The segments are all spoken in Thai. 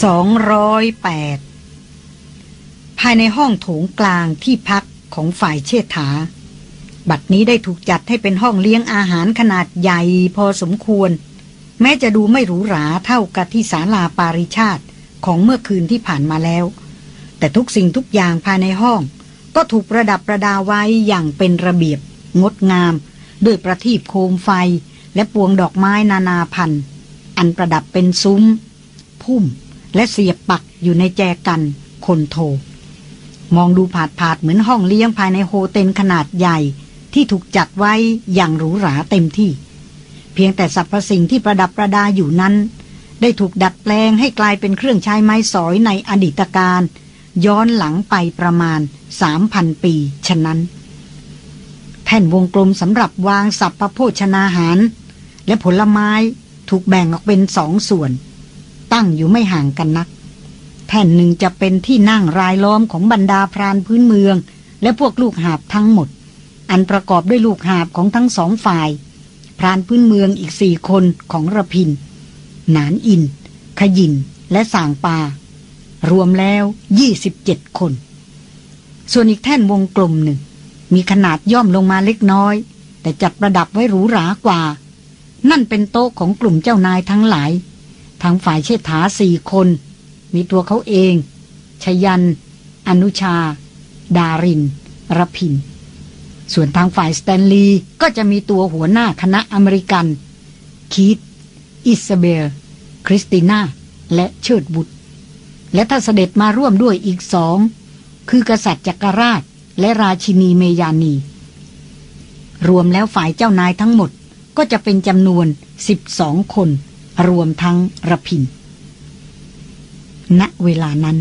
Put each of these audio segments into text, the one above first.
208 ภายในห้องโถงกลางที่พักของฝ่ายเชษฐา บัดนี้ได้ถูกจัดให้เป็นห้องเลี้ยงอาหารขนาดใหญ่พอสมควร แม้จะดูไม่หรูหราเท่ากับที่ศาลาปาริชาติของเมื่อคืนที่ผ่านมาแล้ว แต่ทุกสิ่งทุกอย่างภายในห้อง ก็ถูกประดับประดาไว้อย่างเป็นระเบียบ งดงาม ด้วยประทีปโคมไฟและปวงดอกไม้นานาพันธุ์ อันประดับเป็นซุ้ม พุ่ม และเสียบปักอยู่ในแจกันคนโท มองดูผาดผาดเหมือนห้องเลี้ยงภายในโฮเทลขนาดใหญ่ที่ถูกจัดไว้อย่างหรูหราเต็มที่ เพียงแต่สรรพสิ่งที่ประดับประดาอยู่นั้น ได้ถูกดัดแปลงให้กลายเป็นเครื่องใช้ไม้สอยในอดีตการ ย้อนหลังไปประมาณสามพันปีฉะนั้นแท่นวงกลมสำหรับวางสับประโภชนาหาร และผลไม้ถูกแบ่งออกเป็นสองส่วน ตั้งอยู่ไม่ห่างกันนักแท่นหนึ่งจะเป็นที่นั่งรายล้อมของบรรดาพรานพื้นเมือง และพวกลูกหาบทั้งหมด อันประกอบด้วยลูกหาบของทั้งสองฝ่าย พรานพื้นเมืองอีกสี่คนของระพิน หนานอิน ขยินและสางปา รวมแล้วยี่สิบเจ็ดคน ส่วนอีกแท่นวงกลมหนึ่ง มีขนาดย่อมลงมาเล็กน้อย แต่จัดประดับไว้หรูหรากว่า นั่นเป็นโต๊ะของกลุ่มเจ้านายทั้งหลาย ทางฝ่ายเชษฐาสี่คน มีตัวเขาเอง ชยัน อนุชา ดารินรพิน ส่วนทางฝ่ายสแตนลีย์ก็จะมีตัวหัวหน้าคณะอเมริกัน คีตอิสเบล คริสติน่า และเชิดบุตร และถ้าเสด็จมาร่วมด้วยอีกสอง คือกษัตริย์จักรราชและราชินีเมยานี รวมแล้วฝ่ายเจ้านายทั้งหมดก็จะเป็นจำนวน 12 คน รวมทั้งระพิน ณ เวลานั้น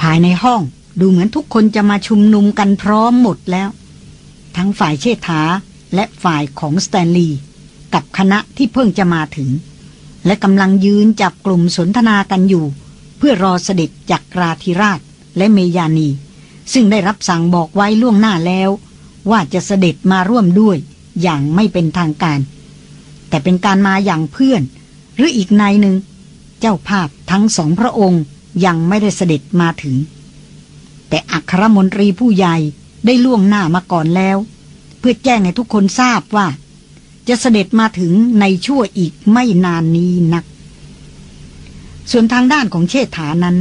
ภายในห้องดูเหมือนทุกคนจะมาชุมนุมกันพร้อมหมดแล้ว ทั้งฝ่ายเชษฐาและฝ่ายของสแตนลีย์กับคณะที่เพิ่งจะมาถึง และกำลังยืนจับกลุ่มสนทนากันอยู่ เพื่อรอเสด็จจากราธิราชและเมยานี ซึ่งได้รับสั่งบอกไว้ล่วงหน้าแล้ว ว่าจะเสด็จมาร่วมด้วยอย่างไม่เป็นทางการ แต่เป็นการมาอย่างเพื่อน หรืออีกนายหนึ่ง เจ้าภาพทั้งสองพระองค์ยังไม่ได้เสด็จมาถึง แต่อัครมนตรีผู้ใหญ่ได้ล่วงหน้ามาก่อนแล้ว เพื่อแจ้งให้ทุกคนทราบว่า จะเสด็จมาถึงในชั่วอีกไม่นานนี้นัก ส่วนทางด้านของเชษฐานั้น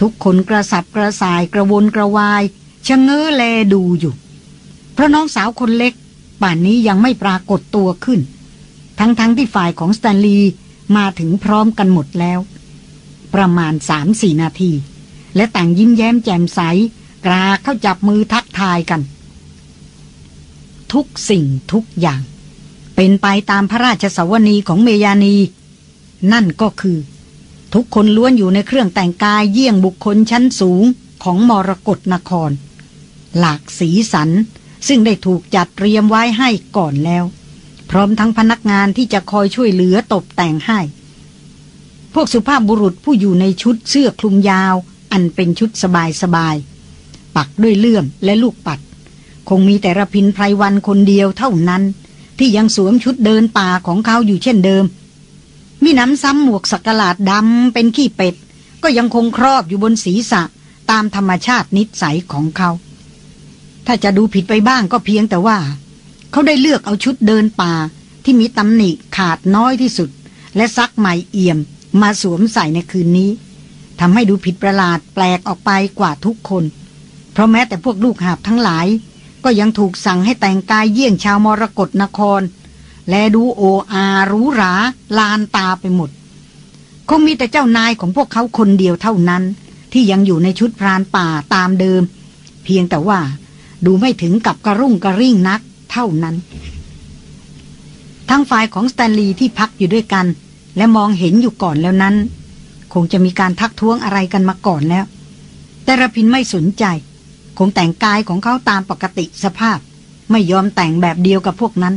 ทุกคนกระสับกระส่ายกระวนกระวายชะเง้อแลดูอยู่ เพราะน้องสาวคนเล็ก ป่านนี้ยังไม่ปรากฏตัวขึ้น ทั้งๆทที่ฝ่ายของสแตนลีย์มาถึงพร้อมกันหมดแล้ว ประมาณสามสี่นาที และต่างยิ้มแย้มแจ่มใส กราเข้าจับมือทักทายกัน ทุกสิ่งทุกอย่าง เป็นไปตามพระราชสวนีของเมยานี นั่นก็คือ ทุกคนล้วนอยู่ในเครื่องแต่งกายเยี่ยงบุคคลชั้นสูงของมรกรนคร หลากสีสันซึ่งได้ถูกจัดเตรียมไว้ให้ก่อนแล้ว ร้อมทั้งพนักงานที่จะคอยช่วยเหลือตกแต่งให้ พวกสุภาพบุรุษผู้อยู่ในชุดเสื้อคลุมยาว อันเป็นชุดสบายสบายปักด้วยเลื่อมและลูกปัด คงมีแต่ระพินไพรวันคนเดียวเท่านั้น ที่ยังสวมชุดเดินป่าของเขาอยู่เช่นเดิม มีน้ำซ้ำหมวกสักหลาดดำเป็นขี้เป็ด ก็ยังคงครอบอยู่บนศีรษะตามธรรมชาตินิสัยของเขา ถ้าจะดูผิดไปบ้างก็เพียงแต่ว่า เขาได้เลือกเอาชุดเดินป่า ที่มีตำหนิขาดน้อยที่สุด และซักใหม่เอี่ยมมาสวมใส่ในคืนนี้ทำให้ดูผิดประหลาดแปลกออกไปกว่าทุกคน เพราะแม้แต่พวกลูกหาบทั้งหลาย ก็ยังถูกสั่งให้แต่งกายเยี่ยงชาวมรกรนคร และดูโออารู้ราลานตาไปหมด คงมีแต่เจ้านายของพวกเขาคนเดียวเท่านั้น ที่ยังอยู่ในชุดพรานป่าตามเดิม เพียงแต่ว่าดูไม่ถึงกับกระรุ่งกระริ่งนัก เท่านั้น ทั้งฝ่ายของสแตนลีย์ที่พักอยู่ด้วยกัน และมองเห็นอยู่ก่อนแล้วนั้น คงจะมีการทักท้วงอะไรกันมาก่อนแล้ว แต่ระพินไม่สนใจ คงแต่งกายของเขาตามปกติสภาพ ไม่ยอมแต่งแบบเดียวกับพวกนั้น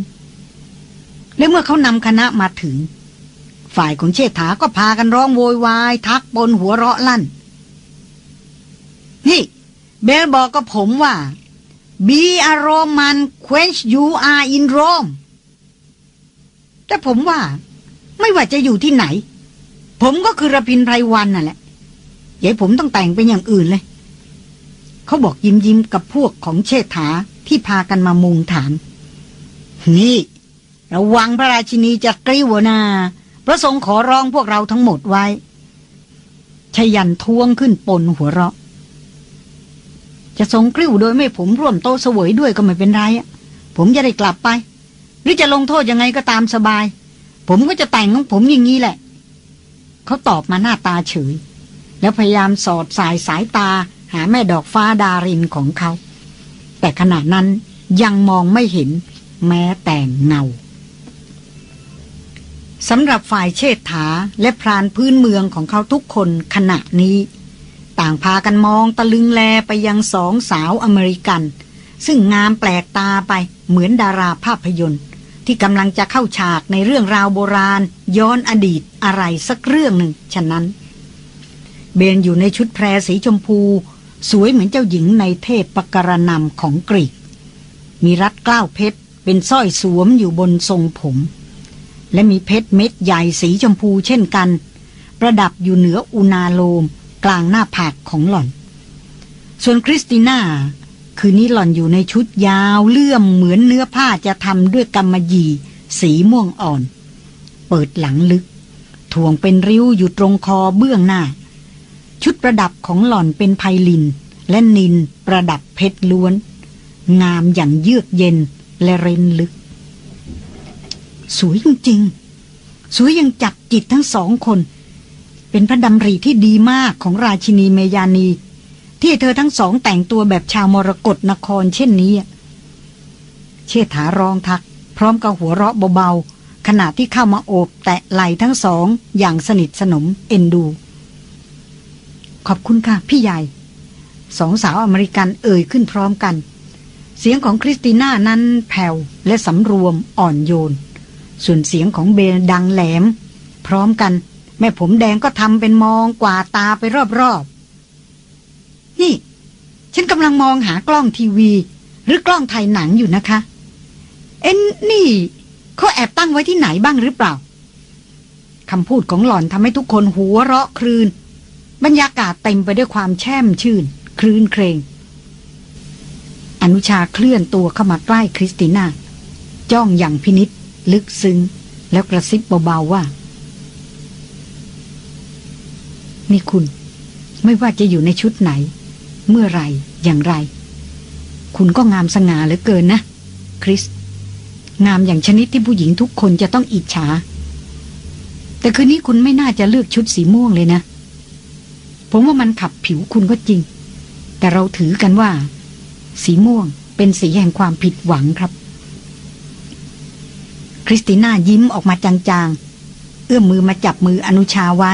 และเมื่อเขานำคณะมาถึง ฝ่ายของเชษฐาก็พากันร้องโวยวาย ทักบนหัวเราะลั่นนี่เบลบอกกับผมว่า be a Roman quench you are in Rome แต่ผมว่า ไม่ว่าจะอยู่ที่ไหน ผมก็คือระพินไพรวันน่ะแหละย่าผมต้องแต่งเป็นอย่างอื่นเลย เขาบอกยิ้มยิ้มกับพวกของเชษฐาที่พากันมามุงถาม นี่ ระวังพระราชินีจะกริ้วนาพระทรงขอร้องพวกเราทั้งหมดไว้ชยันท้วงขึ้นปนหัวเราะ จะทรงกริ้วโดยไม่ผมร่วมโตเสวยด้วยก็ไม่เป็นไรผมจะได้กลับไป หรือจะลงโทษยังไงก็ตามสบาย ผมก็จะแต่งของผมอย่างนี้แหละ เขาตอบมาหน้าตาเฉย แล้วพยายามสอดสายสายตาหาแม่ดอกฟ้าดารินของเขา แต่ขณะนั้นยังมองไม่เห็นแม้แต่เงาสำหรับฝ่ายเชษฐาและพรานพื้นเมืองของเขาทุกคนขณะนี้ ต่างพากันมองตะลึงแลไปยังสองสาวอเมริกัน ซึ่งงามแปลกตาไปเหมือนดาราภาพยนตร์ ที่กำลังจะเข้าฉากในเรื่องราวโบราณ ย้อนอดีตอะไรสักเรื่องหนึ่งฉะนั้น เบนอยู่ในชุดแพรสีชมพู สวยเหมือนเจ้าหญิงในเทพปกรณำของกรีก มีรัดกล้าวเพชรเป็นสร้อยสวมอยู่บนทรงผม และมีเพชรเม็ดใหญ่สีชมพูเช่นกัน ประดับอยู่เหนืออุณาโลม กลางหน้าผากของหล่อน ส่วนคริสติน่า คืนนี้หล่อนอยู่ในชุดยาวเลื่อมเหมือนเนื้อผ้าจะทำด้วยกำมะหยี่สีม่วงอ่อน เปิดหลังลึกถ่วงเป็นริ้วอยู่ตรงคอเบื้องหน้า ชุดประดับของหล่อนเป็นไพลิน และนินประดับเพชรล้วน งามอย่างเยือกเย็นและเร้นลึก สวยจริงๆสวยยังจับจิตทั้งสองคน เป็นพระดำริที่ดีมากของราชินีเมยานี ที่เธอทั้งสองแต่งตัวแบบชาวมรกรนครเช่นนี้ เชษฐารองทัก พร้อมกับหัวเราะเบาๆขณะที่เข้ามาโอบแตะไหล่ทั้งสองอย่างสนิทสนมเอ็นดู ขอบคุณค่ะ พี่ใหญ่ สองสาวอเมริกันเอ่ยขึ้นพร้อมกัน เสียงของคริสติน่านั้นแผ่วและสำรวมอ่อนโยน ส่วนเสียงของเบลดังแหลม พร้อมกัน แม่ผมแดงก็ทำเป็นมองกว่าตาไปรอบๆ นี่ ฉันกำลังมองหากล้องทีวี หรือกล้องถ่ายหนังอยู่นะคะ เอ็นนี่เขาแอบตั้งไว้ที่ไหนบ้างหรือเปล่าคำพูดของหล่อนทำให้ทุกคนหัวเราะครืน บรรยากาศเต็มไปด้วยความแช่มชื่น คลื่นเครง อนุชาเคลื่อนตัวเข้ามาใกล้คริสติน่า จ้องอย่างพินิษลึกซึ้ง แล้วกระซิบเบาๆว่า นี่คุณ ไม่ว่าจะอยู่ในชุดไหน เมื่อไรอย่างไร คุณก็งามสง่าเหลือเกินนะ คริส งามอย่างชนิดที่ผู้หญิงทุกคนจะต้องอิจฉา แต่คืนนี้คุณไม่น่าจะเลือกชุดสีม่วงเลยนะ ผมว่ามันขับผิวคุณก็จริง แต่เราถือกันว่า สีม่วงเป็นสีแห่งความผิดหวังครับ คริสติน่ายิ้มออกมาจางๆ เอื้อมมือมาจับมืออนุชาไว้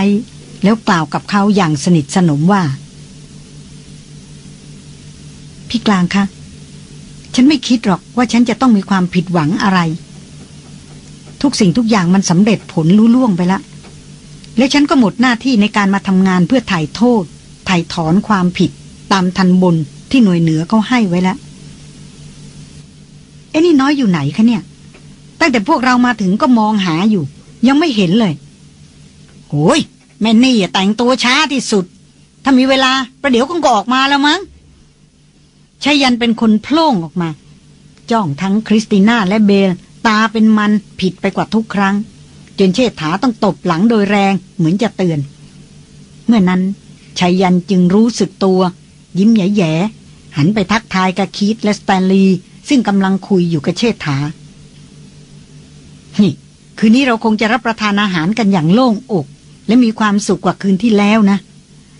แล้วกล่าวกับเขาอย่างสนิทสนมว่า พี่กลางคะ ฉันไม่คิดหรอกว่าฉันจะต้องมีความผิดหวังอะไร ทุกสิ่งทุกอย่างมันสำเร็จผลลุล่วงไปแล้วและฉันก็หมดหน้าที่ในการมาทำงานเพื่อถ่ายโทษถ่ายถอนความผิดตามทันบนที่หน่วยเหนือเขาให้ไว้แล้วเอ้นี่น้อยอยู่ไหนคะเนี่ย ตั้งแต่พวกเรามาถึงก็มองหาอยู่ ยังไม่เห็นเลยโอ้ย แม่นี่แต่งตัวช้าที่สุด ถ้ามีเวลาประเดี๋ยวก็ออกมาแล้วมั้งชายันเป็นคนโพล่งออกมา จ้องทั้งคริสติน่าและเบล ตาเป็นมันผิดไปกว่าทุกครั้ง จนเชษฐาต้องตบหลังโดยแรงเหมือนจะเตือน เมื่อนั้นชายันจึงรู้สึกตัว ยิ้มแย่ๆหันไปทักทายกับคีตและสแตนลีย์ซึ่งกำลังคุยอยู่กับเชษฐา นี่ คืนนี้เราคงจะรับประทานอาหารกันอย่างโล่งอก และมีความสุขกว่าคืนที่แล้วนะ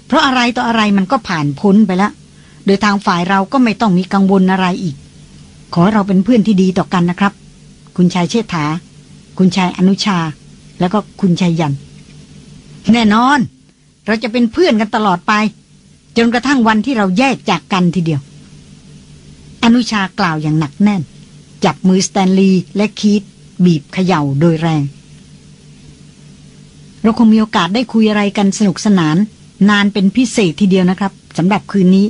เพราะอะไรต่ออะไรมันก็ผ่านพ้นไปแล้วโดยทางฝ่ายเราก็ไม่ต้องมีกังวลอะไรอีก ขอเราเป็นเพื่อนที่ดีต่อกันนะครับ คุณชายเชษฐา คุณชายอนุชา แล้วก็คุณชายยัน แน่นอน เราจะเป็นเพื่อนกันตลอดไป จนกระทั่งวันที่เราแยกจากกันทีเดียว อนุชากล่าวอย่างหนักแน่น จับมือสแตนลีย์และคีตบีบเขย่าโดยแรง เราคงมีโอกาสได้คุยอะไรกันสนุกสนาน นานเป็นพิเศษทีเดียวนะครับสำหรับคืนนี้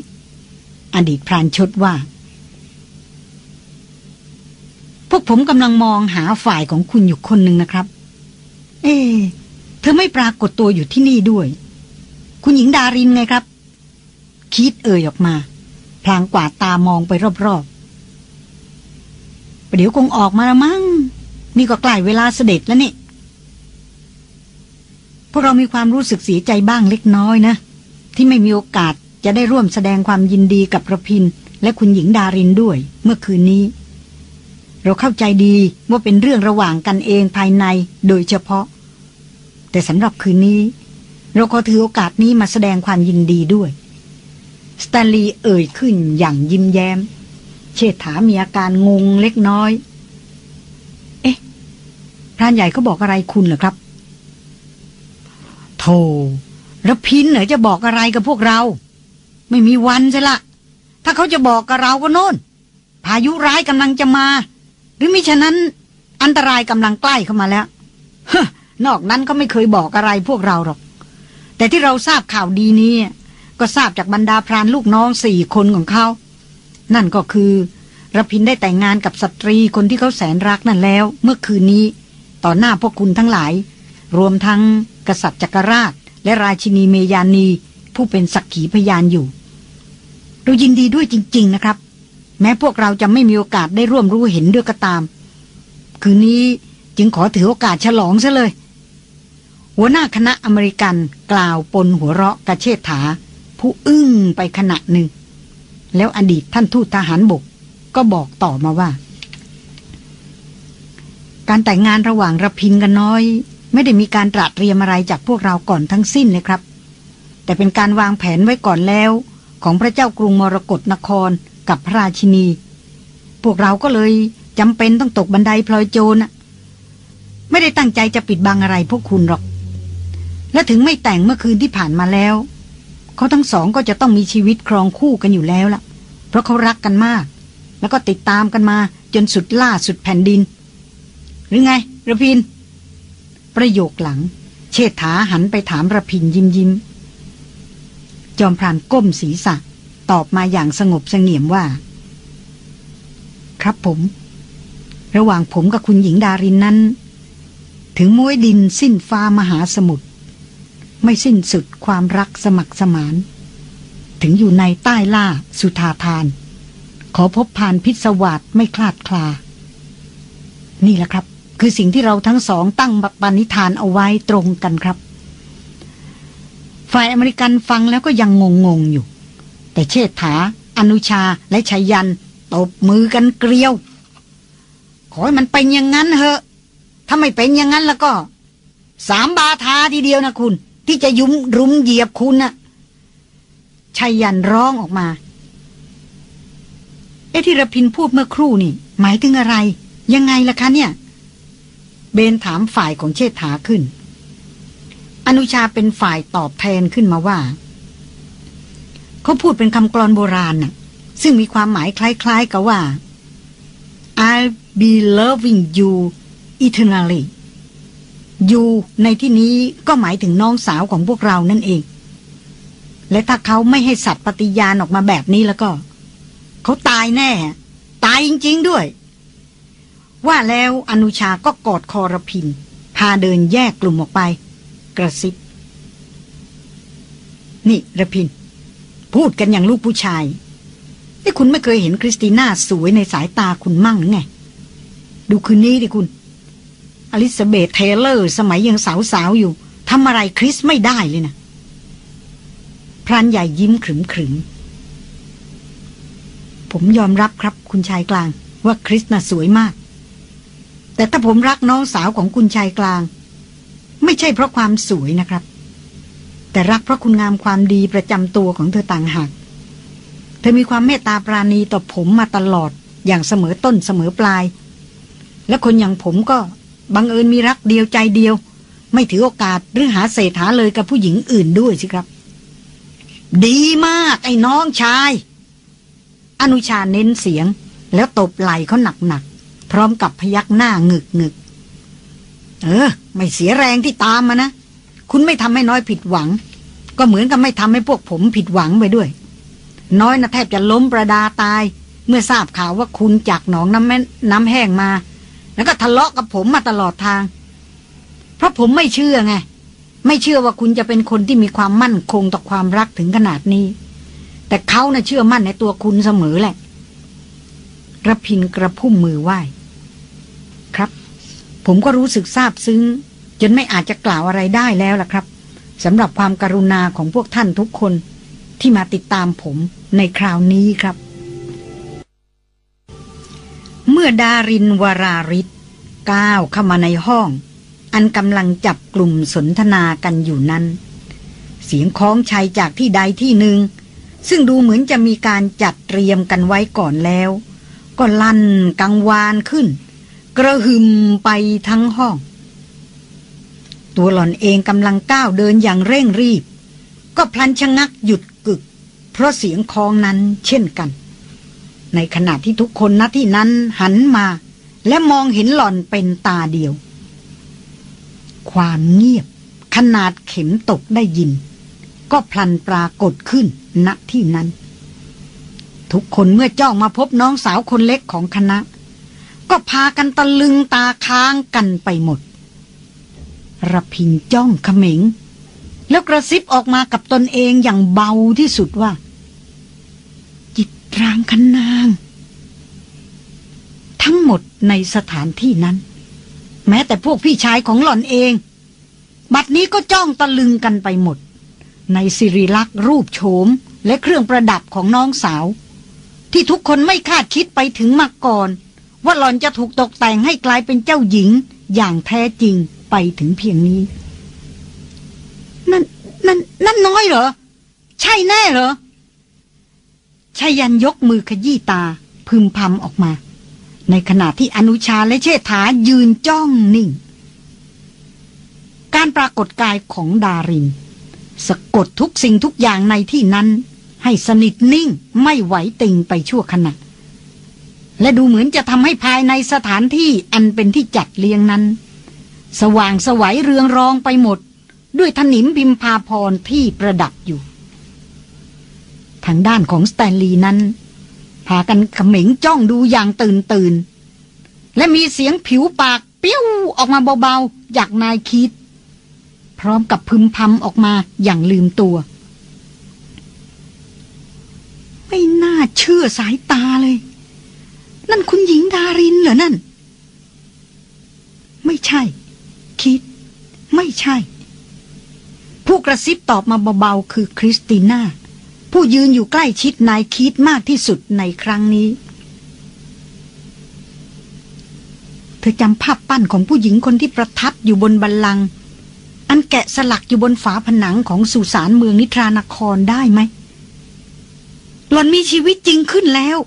อดีตพรานชดว่า พวกผมกำลังมองหาฝ่ายของคุณอยู่คนหนึ่งนะครับ เอ๊เธอไม่ปรากฏตัวอยู่ที่นี่ด้วย คุณหญิงดารินไงครับ คิดเอ่ยออกมา พลางกวาดตามองไปรอบๆเดี๋ยวคงออกมาละมั้งนี่ก็ใกล้เวลาเสด็จแล้วนี่ พวกเรามีความรู้สึกเสียใจบ้างเล็กน้อยนะ ที่ไม่มีโอกาสจะได้ร่วมแสดงความยินดีกับระพิน และคุณหญิงดารินด้วย เมื่อคืนนี้ เราเข้าใจดีว่าเป็นเรื่องระหว่างกันเองภายในโดยเฉพาะ แต่สำหรับคืนนี้ เราก็ถือโอกาสนี้มาแสดงความยินดีด้วยสแตนลีย์เอ่ยขึ้นอย่างยิ้มแย้ม เชษฐามีอาการงงเล็กน้อย เอ๊ะพรานใหญ่เขาบอกอะไรคุณเหรอครับ โธ่ระพินเหรอจะบอกอะไรกับพวกเรา ไม่มีวันใช่ละ ถ้าเขาจะบอกกับเราก็โน่น พายุร้ายกำลังจะมา หรือมิฉะนั้น อันตรายกำลังใกล้เข้ามาแล้วนอกนั้นก็ไม่เคยบอกอะไรพวกเราหรอก แต่ที่เราทราบข่าวดีนี้ ก็ทราบจากบรรดาพรานลูกน้องสี่คนของเขา นั่นก็คือระพินได้แต่งงานกับสตรีคนที่เขาแสนรักนั่นแล้ว เมื่อคืนนี้ ต่อหน้าพวกคุณทั้งหลาย รวมทั้ง กษัตริย์จักรราช และราชินีเมยานี ผู้เป็นสักขีพยานอยู่เรายินดีด้วยจริง ๆนะครับ แม้พวกเราจะไม่มีโอกาสได้ร่วมรู้เห็นด้วยก็ตาม คืนนี้จึงขอถือโอกาสฉลองซะเลย หัวหน้าคณะอเมริกันกล่าวปนหัวเราะกระเชษฐา ผู้อึ้งไปขณะหนึ่ง แล้วอดีตท่านทูตทหารบกก็บอกต่อมาว่า การแต่งงานระหว่างระพินกันน้อย ไม่ได้มีการตระเตรียมอะไรจากพวกเราก่อนทั้งสิ้นเลยครับ แต่เป็นการวางแผนไว้ก่อนแล้ว ของพระเจ้ากรุงมรกรนครกับพระราชินี พวกเราก็เลยจำเป็นต้องตกบันไดพลอยโจรนะไม่ได้ตั้งใจจะปิดบังอะไรพวกคุณหรอก และถึงไม่แต่งเมื่อคืนที่ผ่านมาแล้ว เขาทั้งสองก็จะต้องมีชีวิตครองคู่กันอยู่แล้วล่ะ เพราะเขารักกันมาก แล้วก็ติดตามกันมาจนสุดล่าสุดแผ่นดิน หรือไงระพิน ประโยคหลัง เชษฐาหันไปถามระพินยิ้มยิ้ม จอมพรานก้มศีรษะ ตอบมาอย่างสงบเสงี่ยมว่า ครับผม ระหว่างผมกับคุณหญิงดารินนั้น ถึงม้วยดินสิ้นฟ้ามหาสมุทรไม่สิ้นสุดความรักสมัครสมาน ถึงอยู่ในใต้ล่าสุธาทาน ขอพบผ่านพิศวาสไม่คลาดคลา นี่แหละครับ คือสิ่งที่เราทั้งสองตั้งปณิธานเอาไว้ตรงกันครับ ฝ่ายอเมริกันฟังแล้วก็ยังงงงอยู่ แต่เชษฐา อนุชาและชัยยันตบมือกันเกลียว ขอให้มันเป็นอย่างนั้นเหอะ ถ้าไม่เป็นอย่างนั้นแล้วก็ สามบาทาทีเดียวนะคุณ ที่จะยุ้มรุมเหยียบคุณนะ่ะชัยยันร้องออกมา เอที่รพินพูดเมื่อครู่นี่ หมายถึงอะไร ยังไงล่ะคะเนี่ย เบนถามฝ่ายของเชษฐาขึ้น อนุชาเป็นฝ่ายตอบแทนขึ้นมาว่า เขาพูดเป็นคำกลอนโบราณน่ะ ซึ่งมีความหมายคล้าย ๆ กับว่า I'll be loving you eternally you ในที่นี้ก็หมายถึงน้องสาวของพวกเรานั่นเอง และถ้าเขาไม่ให้สัตว์ปฏิญาณออกมาแบบนี้แล้วก็ เขาตายแน่ ตายจริง ๆ ด้วย ว่าแล้วอนุชาก็กอดคอรพินทร์ พาเดินแยกกลุ่มออกไป กระซิบ นี่รพินทร์ พูดกันอย่างลูกผู้ชายที่คุณไม่เคยเห็นคริสติน่าสวยในสายตาคุณมั่งไง ดูคืนนี้ดิคุณ อลิซาเบธเทเลอร์ สมัยยังสาวๆอยู่ทำอะไรคริสไม่ได้เลยนะพรานใหญ่ยิ้มขรึมขรึมผมยอมรับครับคุณชายกลางว่าคริสน่ะสวยมาก แต่ถ้าผมรักน้องสาวของคุณชายกลาง ไม่ใช่เพราะความสวยนะครับ แต่รักเพราะคุณงามความดีประจำตัวของเธอต่างหากเธอมีความเมตตาปราณีต่อผมมาตลอดอย่างเสมอต้นเสมอปลาย และคนอย่างผมก็บังเอิญมีรักเดียวใจเดียว ไม่ถือโอกาสหรือหาเศษหาเลยกับผู้หญิงอื่นด้วยสิครับ ดีมากไอ้น้องชาย อนุชาเน้นเสียง แล้วตบไหล่เขาหนักๆ พร้อมกับพยักหน้างึกงึกเออ ไม่เสียแรงที่ตามมานะ คุณไม่ทำให้น้อยผิดหวัง ก็เหมือนกับไม่ทำให้พวกผมผิดหวังไปด้วย น้อยนะแทบจะล้มประดาตาย เมื่อทราบข่าวว่าคุณจากหนองน้ำแม่น้ำแห้งมา แล้วก็ทะเลาะกับผมมาตลอดทาง เพราะผมไม่เชื่อไง ไม่เชื่อว่าคุณจะเป็นคนที่มีความมั่นคงต่อความรักถึงขนาดนี้ แต่เขานะ่ะเชื่อมั่นในตัวคุณเสมอแหละระพินกระพุ่มมือไหว้ ผมก็รู้สึกซาบซึ้ง จนไม่อาจจะกล่าวอะไรได้แล้วล่ะครับสำหรับความกรุณาของพวกท่านทุกคนที่มาติดตามผมในคราวนี้ครับ เมื่อดารินวราริศก้าวเข้ามาในห้อง อันกำลังจับกลุ่มสนทนากันอยู่นั้น เสียงคล้องชัยจากที่ใดที่หนึ่ง ซึ่งดูเหมือนจะมีการจัดเตรียมกันไว้ก่อนแล้ว ก็ลั่นกังวานขึ้น กระหึมไปทั้งห้อง ตัวหล่อนเองกำลังก้าวเดินอย่างเร่งรีบ ก็พลันชะงักหยุดกึก เพราะเสียงคลองนั้นเช่นกัน ในขณะที่ทุกคนณที่นั้นหันมา และมองเห็นหล่อนเป็นตาเดียว ความเงียบขนาดเข็มตกได้ยิน ก็พลันปรากฏขึ้นณที่นั้น ทุกคนเมื่อจ้องมาพบน้องสาวคนเล็กของคณะ ก็พากันตะลึงตาค้างกันไปหมดระพินจ้องเขม็ง แล้วกระซิบออกมากับตนเองอย่างเบาที่สุดว่า จิตรางคันนาง ทั้งหมดในสถานที่นั้น แม้แต่พวกพี่ชายของหล่อนเอง บัดนี้ก็จ้องตะลึงกันไปหมด ในสิริลักษ์รูปโฉมและเครื่องประดับของน้องสาว ที่ทุกคนไม่คาดคิดไปถึงมาก่อน ว่าหล่อนจะถูกตกแต่งให้กลายเป็นเจ้าหญิงอย่างแท้จริงไปถึงเพียงนี้ นั่นนั่นนั่นน้อยเหรอ ใช่แน่เหรอชายันยกมือขยี้ตาพึมพำออกมา ในขณะที่อนุชาและเชษฐายืนจ้องนิ่ง การปรากฏกายของดาริน สะกดทุกสิ่งทุกอย่างในที่นั้น ให้สนิทนิ่งไม่ไหวติงไปชั่วขณะ และดูเหมือนจะทำให้ภายในสถานที่อันเป็นที่จัดเลี้ยงนั้น สว่างสวัยเรืองรองไปหมด ด้วยถนิมพิมพาพรที่ประดับอยู่ ทางด้านของสแตนลีย์นั้น พากันขมิงจ้องดูอย่างตื่นตื่น และมีเสียงผิวปากเปี้ยวออกมาเบาๆ จากนายคิด พร้อมกับพึมพำออกมาอย่างลืมตัว ไม่น่าเชื่อสายตาเลย นั่นคุณหญิงดารินเหรอนั่น ไม่ใช่ คิด ไม่ใช่ ผู้กระซิบตอบมาเบาๆคือคริสติน่า ผู้ยืนอยู่ใกล้ชิดนายคิดมากที่สุดในครั้งนี้ เธอจำภาพปั้นของผู้หญิงคนที่ประทับอยู่บนบัลลังก์อันแกะสลักอยู่บนฝาผนังของสุสานเมืองนิทรานครได้ไหมหล่อนมีชีวิตจริงขึ้นแล้ว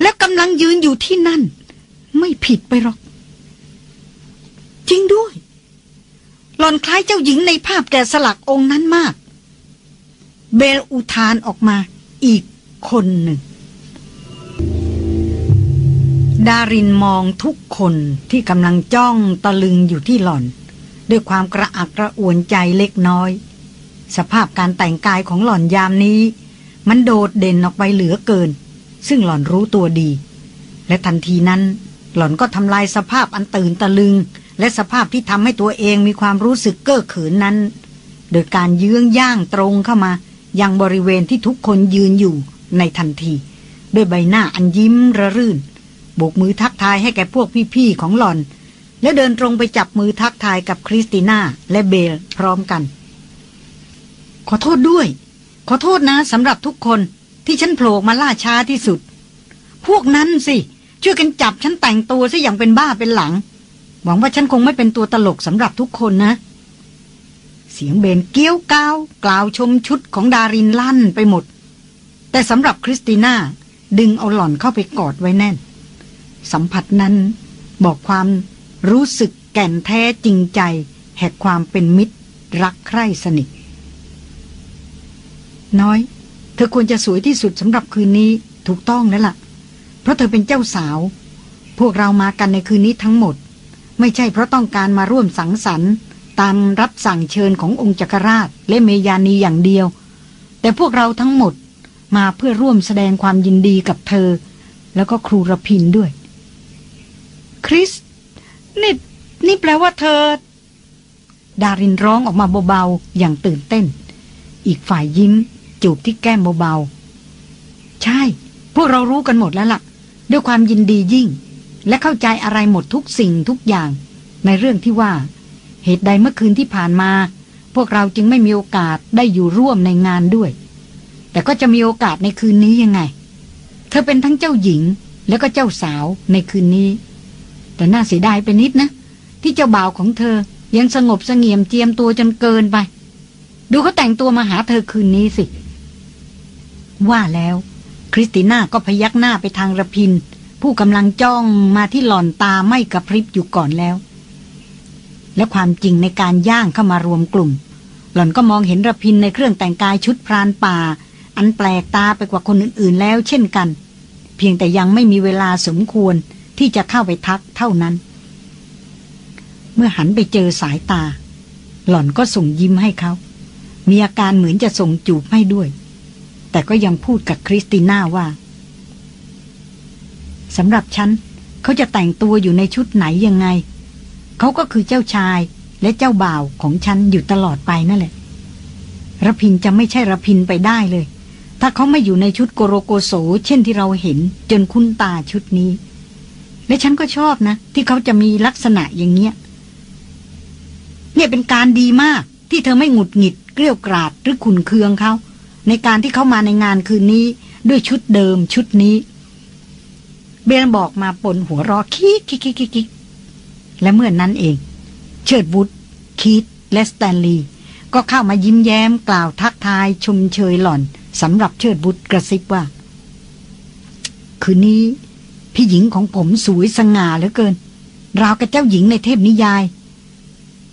และกำลังยืนอยู่ที่นั่น ไม่ผิดไปหรอก จริงด้วย หลอนคล้ายเจ้าหญิงในภาพแกะสลักองค์นั้นมาก เบลอุทานออกมาอีกคนหนึ่ง ดารินมองทุกคนที่กำลังจ้องตะลึงอยู่ที่หล่อน ด้วยความกระอักกระอ่วนใจเล็กน้อย สภาพการแต่งกายของหล่อนยามนี้ มันโดดเด่นออกไปเหลือเกิน ซึ่งหล่อนรู้ตัวดี และทันทีนั้น หล่อนก็ทำลายสภาพอันตื่นตะลึง และสภาพที่ทำให้ตัวเองมีความรู้สึกเก้อเขินนั้น โดยการเยื้องย่างตรงเข้ามา ยังบริเวณที่ทุกคนยืนอยู่ในทันที ด้วยใบหน้าอันยิ้มระรื่นโบกมือทักทายให้แก่พวกพี่ๆของหลอน และเดินตรงไปจับมือทักทายกับคริสติน่าและเบลพร้อมกัน ขอโทษด้วย ขอโทษนะสำหรับทุกคน ที่ฉันโผล่มาล่าช้าที่สุด พวกนั้นสิ ช่วยกันจับฉันแต่งตัวซะอย่างเป็นบ้าเป็นหลัง หวังว่าฉันคงไม่เป็นตัวตลกสำหรับทุกคนนะ เสียงเบนเกี้ยวก้าวกล่าวชมชุดของดารินลั่นไปหมด แต่สำหรับคริสติน่าดึงเอาหล่อนเข้าไปกอดไว้แน่น สัมผัสนั้นบอกความรู้สึกแก่นแท้จริงใจ แหกความเป็นมิตรรักใคร่สนิทน้อย เธอควรจะสวยที่สุดสำหรับคืนนี้ถูกต้องแล้วล่ะ เพราะเธอเป็นเจ้าสาว พวกเรามากันในคืนนี้ทั้งหมด ไม่ใช่เพราะต้องการมาร่วมสังสรรค์ ตามรับสั่งเชิญขององค์จักรราชและเมยานีอย่างเดียว แต่พวกเราทั้งหมดมาเพื่อร่วมแสดงความยินดีกับเธอ แล้วก็ครูรพินด้วย คริสนี่นี่แปลว่าเธอ ดารินร้องออกมาเบาๆอย่างตื่นเต้น อีกฝ่ายยิ้ม จูบที่แก้มเบาๆ ใช่ พวกเรารู้กันหมดแล้วละ่ะ ด้วยความยินดียิ่ง และเข้าใจอะไรหมดทุกสิ่งทุกอย่าง ในเรื่องที่ว่า เหตุใดเมื่อคืนที่ผ่านมา พวกเราจึงไม่มีโอกาสได้อยู่ร่วมในงานด้วย แต่ก็จะมีโอกาสในคืนนี้ยังไง เธอเป็นทั้งเจ้าหญิงแล้วก็เจ้าสาวในคืนนี้ แต่น่าเสียดายไปนิดนะ ที่เจ้าบ่าวของเธอยังสงบสงี่ยมเจียมตัวจนเกินไป ดูเขาแต่งตัวมาหาเธอคืนนี้สิ ว่าแล้ว คริสติน่าก็พยักหน้าไปทางระพิน ผู้กำลังจ้องมาที่หล่อนตาไม่กระพริบอยู่ก่อนแล้ว และความจริงในการย่างเข้ามารวมกลุ่ม หล่อนก็มองเห็นระพินในเครื่องแต่งกายชุดพรานป่า อันแปลกตาไปกว่าคนอื่นๆ แล้วเช่นกัน เพียงแต่ยังไม่มีเวลาสมควรที่จะเข้าไปทักเท่านั้น เมื่อหันไปเจอสายตา หล่อนก็ส่งยิ้มให้เขา มีอาการเหมือนจะส่งจูบให้ด้วย แต่ก็ยังพูดกับคริสติน่าว่าสำหรับฉันเขาจะแต่งตัวอยู่ในชุดไหนยังไง เขาก็คือเจ้าชายและเจ้าบ่าวของฉันอยู่ตลอดไปนั่นแหละระพินจะไม่ใช่ระพินไปได้เลย ถ้าเขาไม่อยู่ในชุดโกโรโกโสเช่นที่เราเห็นจนคุ้นตาชุดนี้ และฉันก็ชอบนะ ที่เขาจะมีลักษณะอย่างเงี้ย เนี่ยเป็นการดีมากที่เธอไม่หงุดหงิดเกรี้ยวกราดหรือขุ่นเคืองเขา ในการที่เขามาในงานคืนนี้ด้วยชุดเดิมชุดนี้ เบลบอกมาปนหัวร่อคิกคิกคิกคิกและเมื่อนั้นเอง เชิดวุธคีธและสแตนลีย์ก็เข้ามายิ้มแย้มกล่าวทักทายชมเชยหล่อนสำหรับเชิดวุธกระซิบว่า คืนนี้ พี่หญิงของผมสวยสง่าเหลือเกิน ราวกับเจ้าหญิงในเทพนิยาย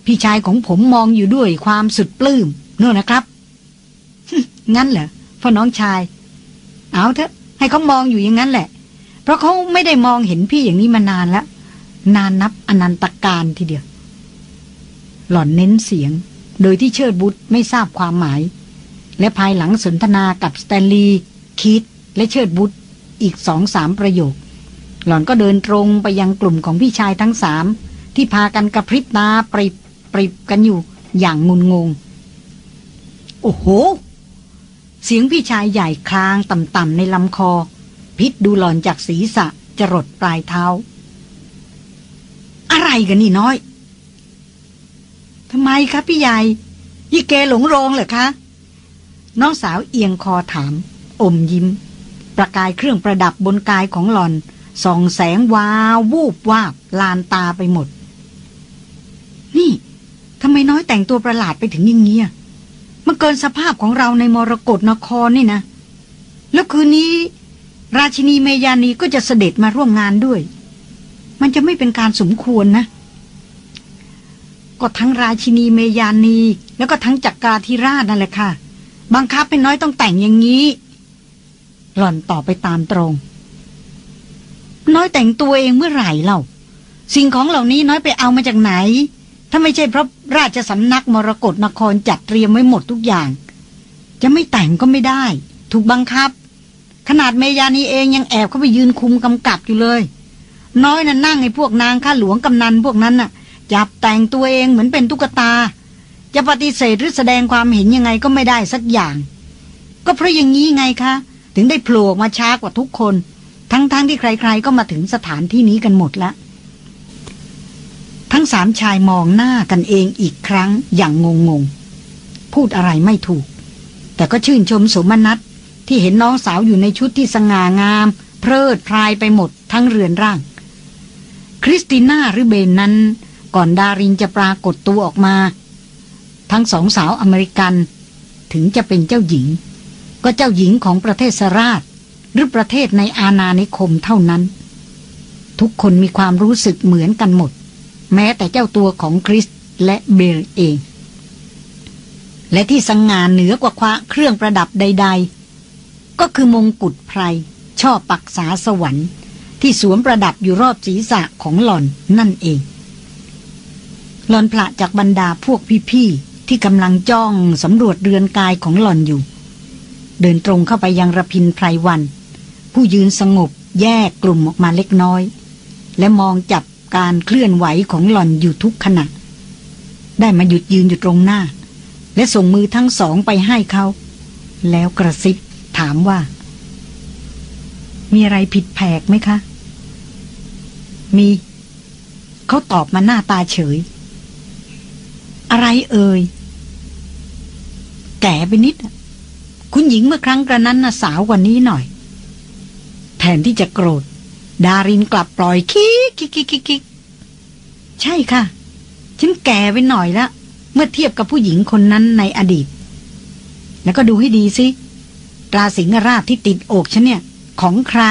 พี่ชายของผมมองอยู่ด้วยความสุดปลื้มนู่นนะครับ งั้นเหรอพ่อน้องชาย เอาเถอะ ให้เขามองอยู่อย่างนั้นแหละ เพราะเขาไม่ได้มองเห็นพี่อย่างนี้มานานแล้วนานนับอนันตการทีเดียว หล่อนเน้นเสียง โดยที่เชิดบุตรไม่ทราบความหมาย และภายหลังสนทนากับสแตนลีย์คิดและเชิดบุตรอีกสองสามประโยค หล่อนก็เดินตรงไปยังกลุ่มของพี่ชายทั้งสามที่พากันกระพริบตาปริบปริบกันอยู่อย่างงุนงง โอ้โห เสียงพี่ชายใหญ่คลางต่ำๆในลำคอ พิษดูหลอนจากศีรษะจรดปลายเท้า อะไรกันนี่น้อยทำไมคะพี่ใหญ่ยี่เกหลงโรงเหรอคะ น้องสาวเอียงคอถาม อมยิ้ม ประกายเครื่องประดับบนกายของหลอนส่องแสงวาววูบวาบลานตาไปหมด นี่ทำไมน้อยแต่งตัวประหลาดไปถึงอย่งเงี้ย มันเกินสภาพของเราในมรกรนครนี่นะ แล้วคืนนี้ ราชินีเมยานีก็จะเสด็จมาร่วมงานด้วย มันจะไม่เป็นการสมควรนะ ก็ทั้งราชินีเมยานี แล้วก็ทั้งจักราธิราชนั่นแหละค่ะ บังคับให้น้อยต้องแต่งอย่างนี้ หล่อนต่อไปตามตรง น้อยแต่งตัวเองเมื่อไหร่เล่าสิ่งของเหล่านี้น้อยไปเอามาจากไหน ถ้าไม่ใช่เพราะราชสำนักมรกรนครจัดเตรียมไว้หมดทุกอย่าง จะไม่แต่งก็ไม่ได้ ถูกบังคับ ขนาดเมยานีเองยังแอบเข้าไปยืนคุมกำกับอยู่เลย น้อยน่ะนั่งไอ้พวกนางข้าหลวงกำนันพวกนั้นน่ะ จับแต่งตัวเองเหมือนเป็นตุ๊กตา จะปฏิเสธหรือแสดงความเห็นยังไงก็ไม่ได้สักอย่าง ก็เพราะอย่างนี้ไงคะ ถึงได้โผล่มาช้ากว่าทุกคน ทั้งๆทที่ใคร ๆ ก็มาถึงสถานที่นี้กันหมดแล้ว งสามชายมองหน้ากันเองอีกครั้งอย่างงงงพูดอะไรไม่ถูก แต่ก็ชื่นชมสมนัตที่เห็นน้องสาวอยู่ในชุดที่สง่างาม เพริศพรายไปหมดทั้งเรือนร่าง คริสติน่าหรือเบลนั้น ก่อนดารินจะปรากฏตัวออกมา ทั้งสองสาวอเมริกัน ถึงจะเป็นเจ้าหญิง ก็เจ้าหญิงของประเทศราช หรือประเทศในอาณานิคมเท่านั้น ทุกคนมีความรู้สึกเหมือนกันหมด แม้แต่เจ้าตัวของคริสและเบลเอง และที่สังงานเหนือกว่าเครื่องประดับใด ๆ ก็คือมงกุฎไพร ช่อปักษาสวรรค์ที่สวมประดับอยู่รอบศีรษะของหล่อนนั่นเอง หล่อนพระจากบรรดาพวกพี่ๆที่กำลังจ้องสำรวจเรือนกายของหล่อนอยู่ เดินตรงเข้าไปยังระพินไพรวัน ผู้ยืนสงบแยกกลุ่มออกมาเล็กน้อย และมองจับ การเคลื่อนไหวของหล่อนอยู่ทุกขณะ ได้มาหยุดยืนอยู่ตรงหน้า และส่งมือทั้งสองไปให้เขา แล้วกระซิบถามว่า มีอะไรผิดแผกไหมคะ มี เขาตอบมาหน้าตาเฉย อะไรเอ่ย แก่ไปนิด คุณหญิงเมื่อครั้งกระนั้นน่ะสาวกว่านี้หน่อย แทนที่จะโกรธ ดารินกลับปล่อยคิกคิกคิกคิกใช่ค่ะ ฉันแก่ไปหน่อยล้วเมื่อเทียบกับผู้หญิงคนนั้นในอดีต แล้วก็ดูให้ดีสิตราสิงหราชที่ติดอกฉันเนี่ย ของใคร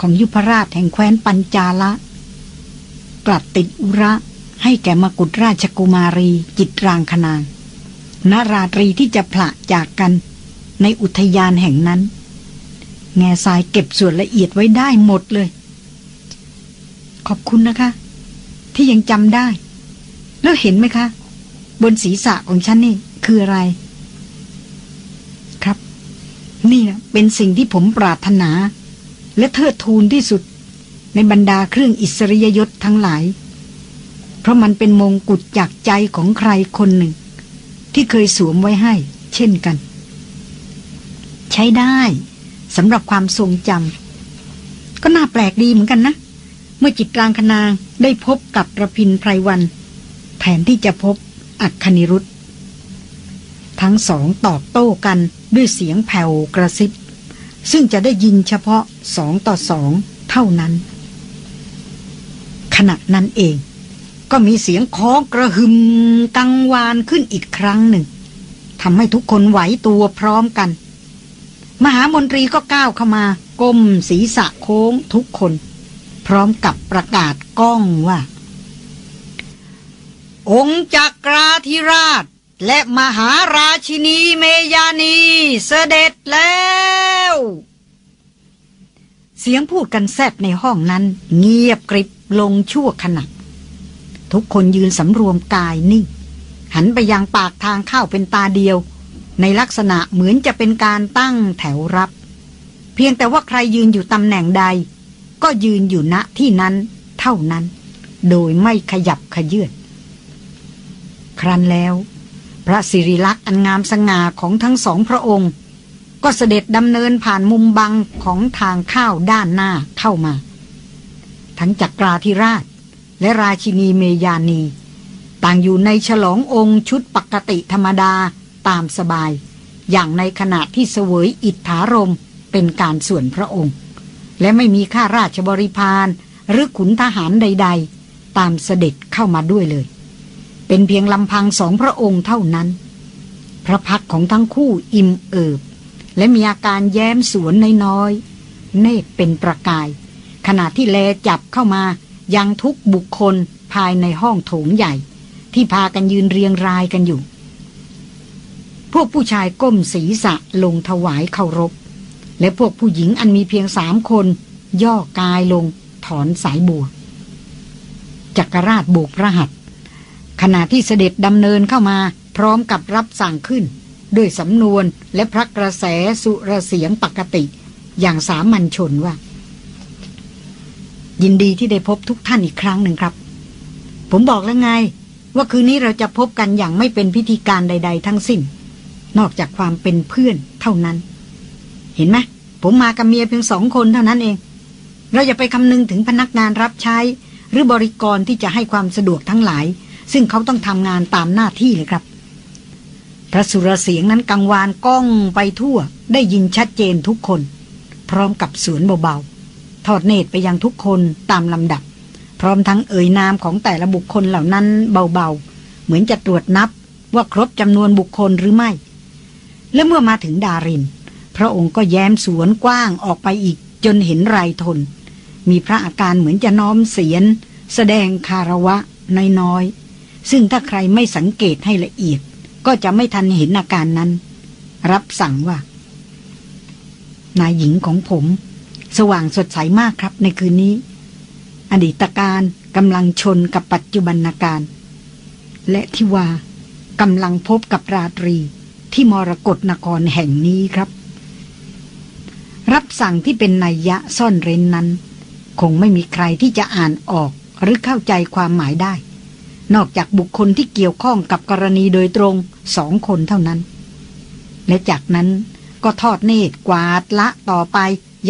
ของยุพราชแห่งแคว้นปัญจาละกลัดติดอุระให้แก่มกุฎราชกุมารีจิตรางคนางนาราตรีที่จะผละจากกันในอุทยานแห่งนั้น แง่ทรายเก็บส่วนละเอียดไว้ได้หมดเลย ขอบคุณนะคะ ที่ยังจำได้ แล้วเห็นไหมคะ บนศีรษะของฉันนี่ คืออะไร ครับ นี่นะเป็นสิ่งที่ผมปรารถนา และเทิดทูนที่สุด ในบรรดาเครื่องอิสริยยศทั้งหลาย เพราะมันเป็นมงกุฎจากใจของใครคนหนึ่ง ที่เคยสวมไว้ให้ เช่นกัน ใช้ได้ สำหรับความทรงจำก็น่าแปลกดีเหมือนกันนะ เมื่อจิตกลางคนางได้พบกับระพินไพรวันแทนที่จะพบอัคคณิรุธทั้งสองตอบโต้กันด้วยเสียงแผ่วกระซิบ ซึ่งจะได้ยินเฉพาะสองต่อสองเท่านั้น ขณะนั้นเอง ก็มีเสียงค้องกระหึมกังวานขึ้นอีกครั้งหนึ่งทำให้ทุกคนไหวตัวพร้อมกัน มหามนตรีก็ก้าวเข้ามา ก้มศีรษะโค้งทุกคน พร้อมกับประกาศก้องว่า องค์จักราธิราช และมหาราชินีเมยานีเสด็จแล้ว เสียงพูดกันแซบในห้องนั้น เงียบกริบลงชั่วขณะทุกคนยืนสำรวมกายนิ่งหันไปยังปากทางเข้าเป็นตาเดียว ในลักษณะเหมือนจะเป็นการตั้งแถวรับ เพียงแต่ว่าใครยืนอยู่ตำแหน่งใด ก็ยืนอยู่ณที่นั้นเท่านั้น โดยไม่ขยับขยื่นครั้นแล้ว พระสิริลักษณ์อันงามสง่าของทั้งสองพระองค์ ก็เสด็จดำเนินผ่านมุมบังของทางเข้าด้านหน้าเข้ามา ทั้งจักราธิราช และราชินีเมยานี ต่างอยู่ในฉลององค์ชุดปกติธรรมดา ตามสบาย อย่างในขณะที่เสวยอิทธารมเป็นการส่วนพระองค์ และไม่มีข้าราชบริพารหรือขุนทหารใด ๆ ตามเสด็จเข้ามาด้วยเลย เป็นเพียงลำพังสองพระองค์เท่านั้น พระพักของทั้งคู่อิ่มเอิบ และมีอาการแย้มสวนน้อยๆเนตเป็นประกาย ขณะที่แลจับเข้ามายังทุกบุคคลภายในห้องโถงใหญ่ ที่พากันยืนเรียงรายกันอยู่ พวกผู้ชายก้มศีรษะลงถวายเคารพ และพวกผู้หญิงอันมีเพียงสามคน ย่อกายลงถอนสายบัว จักรราชโบกพระหัตขณะที่เสด็จดำเนินเข้ามา พร้อมกับรับสั่งขึ้น ด้วยสำนวนและพระกระแสสุรเสียงปกติ อย่างสามัญชนว่า ยินดีที่ได้พบทุกท่านอีกครั้งหนึ่งครับ ผมบอกแล้วไง ว่าคืนนี้เราจะพบกันอย่างไม่เป็นพิธีการใด ๆ ทั้งสิ้น นอกจากความเป็นเพื่อนเท่านั้น เห็นไหมผมมากับเมียเพียงสองคนเท่านั้นเอง เราอย่าไปคำนึงถึงพนักงานรับใช้ หรือบริกรที่จะให้ความสะดวกทั้งหลาย ซึ่งเขาต้องทำงานตามหน้าที่เลยครับ พระสุรเสียงนั้นกังวานก้องไปทั่ว ได้ยินชัดเจนทุกคน พร้อมกับสวนเบาๆ ทอดเนตรไปยังทุกคนตามลำดับ พร้อมทั้งเอ่ยนามของแต่ละบุคคลเหล่านั้นเบาๆ เหมือนจะตรวจนับว่าครบจำนวนบุคคลหรือไม่ และเมื่อมาถึงดาริน พระองค์ก็แย้มสวนกว้างออกไปอีกจนเห็นไรทน มีพระอาการเหมือนจะน้อมเสียน แสดงคารวะน้อยๆ ซึ่งถ้าใครไม่สังเกตให้ละเอียด ก็จะไม่ทันเห็นอาการนั้น รับสั่งว่า นายหญิงของผม สว่างสดใสมากครับในคืนนี้ อดีตการกำลังชนกับปัจจุบันการ และที่ว่ากำลังพบกับราตรี ที่มรกรนครแห่งนี้ครับ รับสั่งที่เป็นนัยยะซ่อนเร้นนั้น คงไม่มีใครที่จะอ่านออกหรือเข้าใจความหมายได้ นอกจากบุคคลที่เกี่ยวข้องกับกรณีโดยตรงสองคนเท่านั้น และจากนั้นก็ทอดเนตรกวาดละต่อไป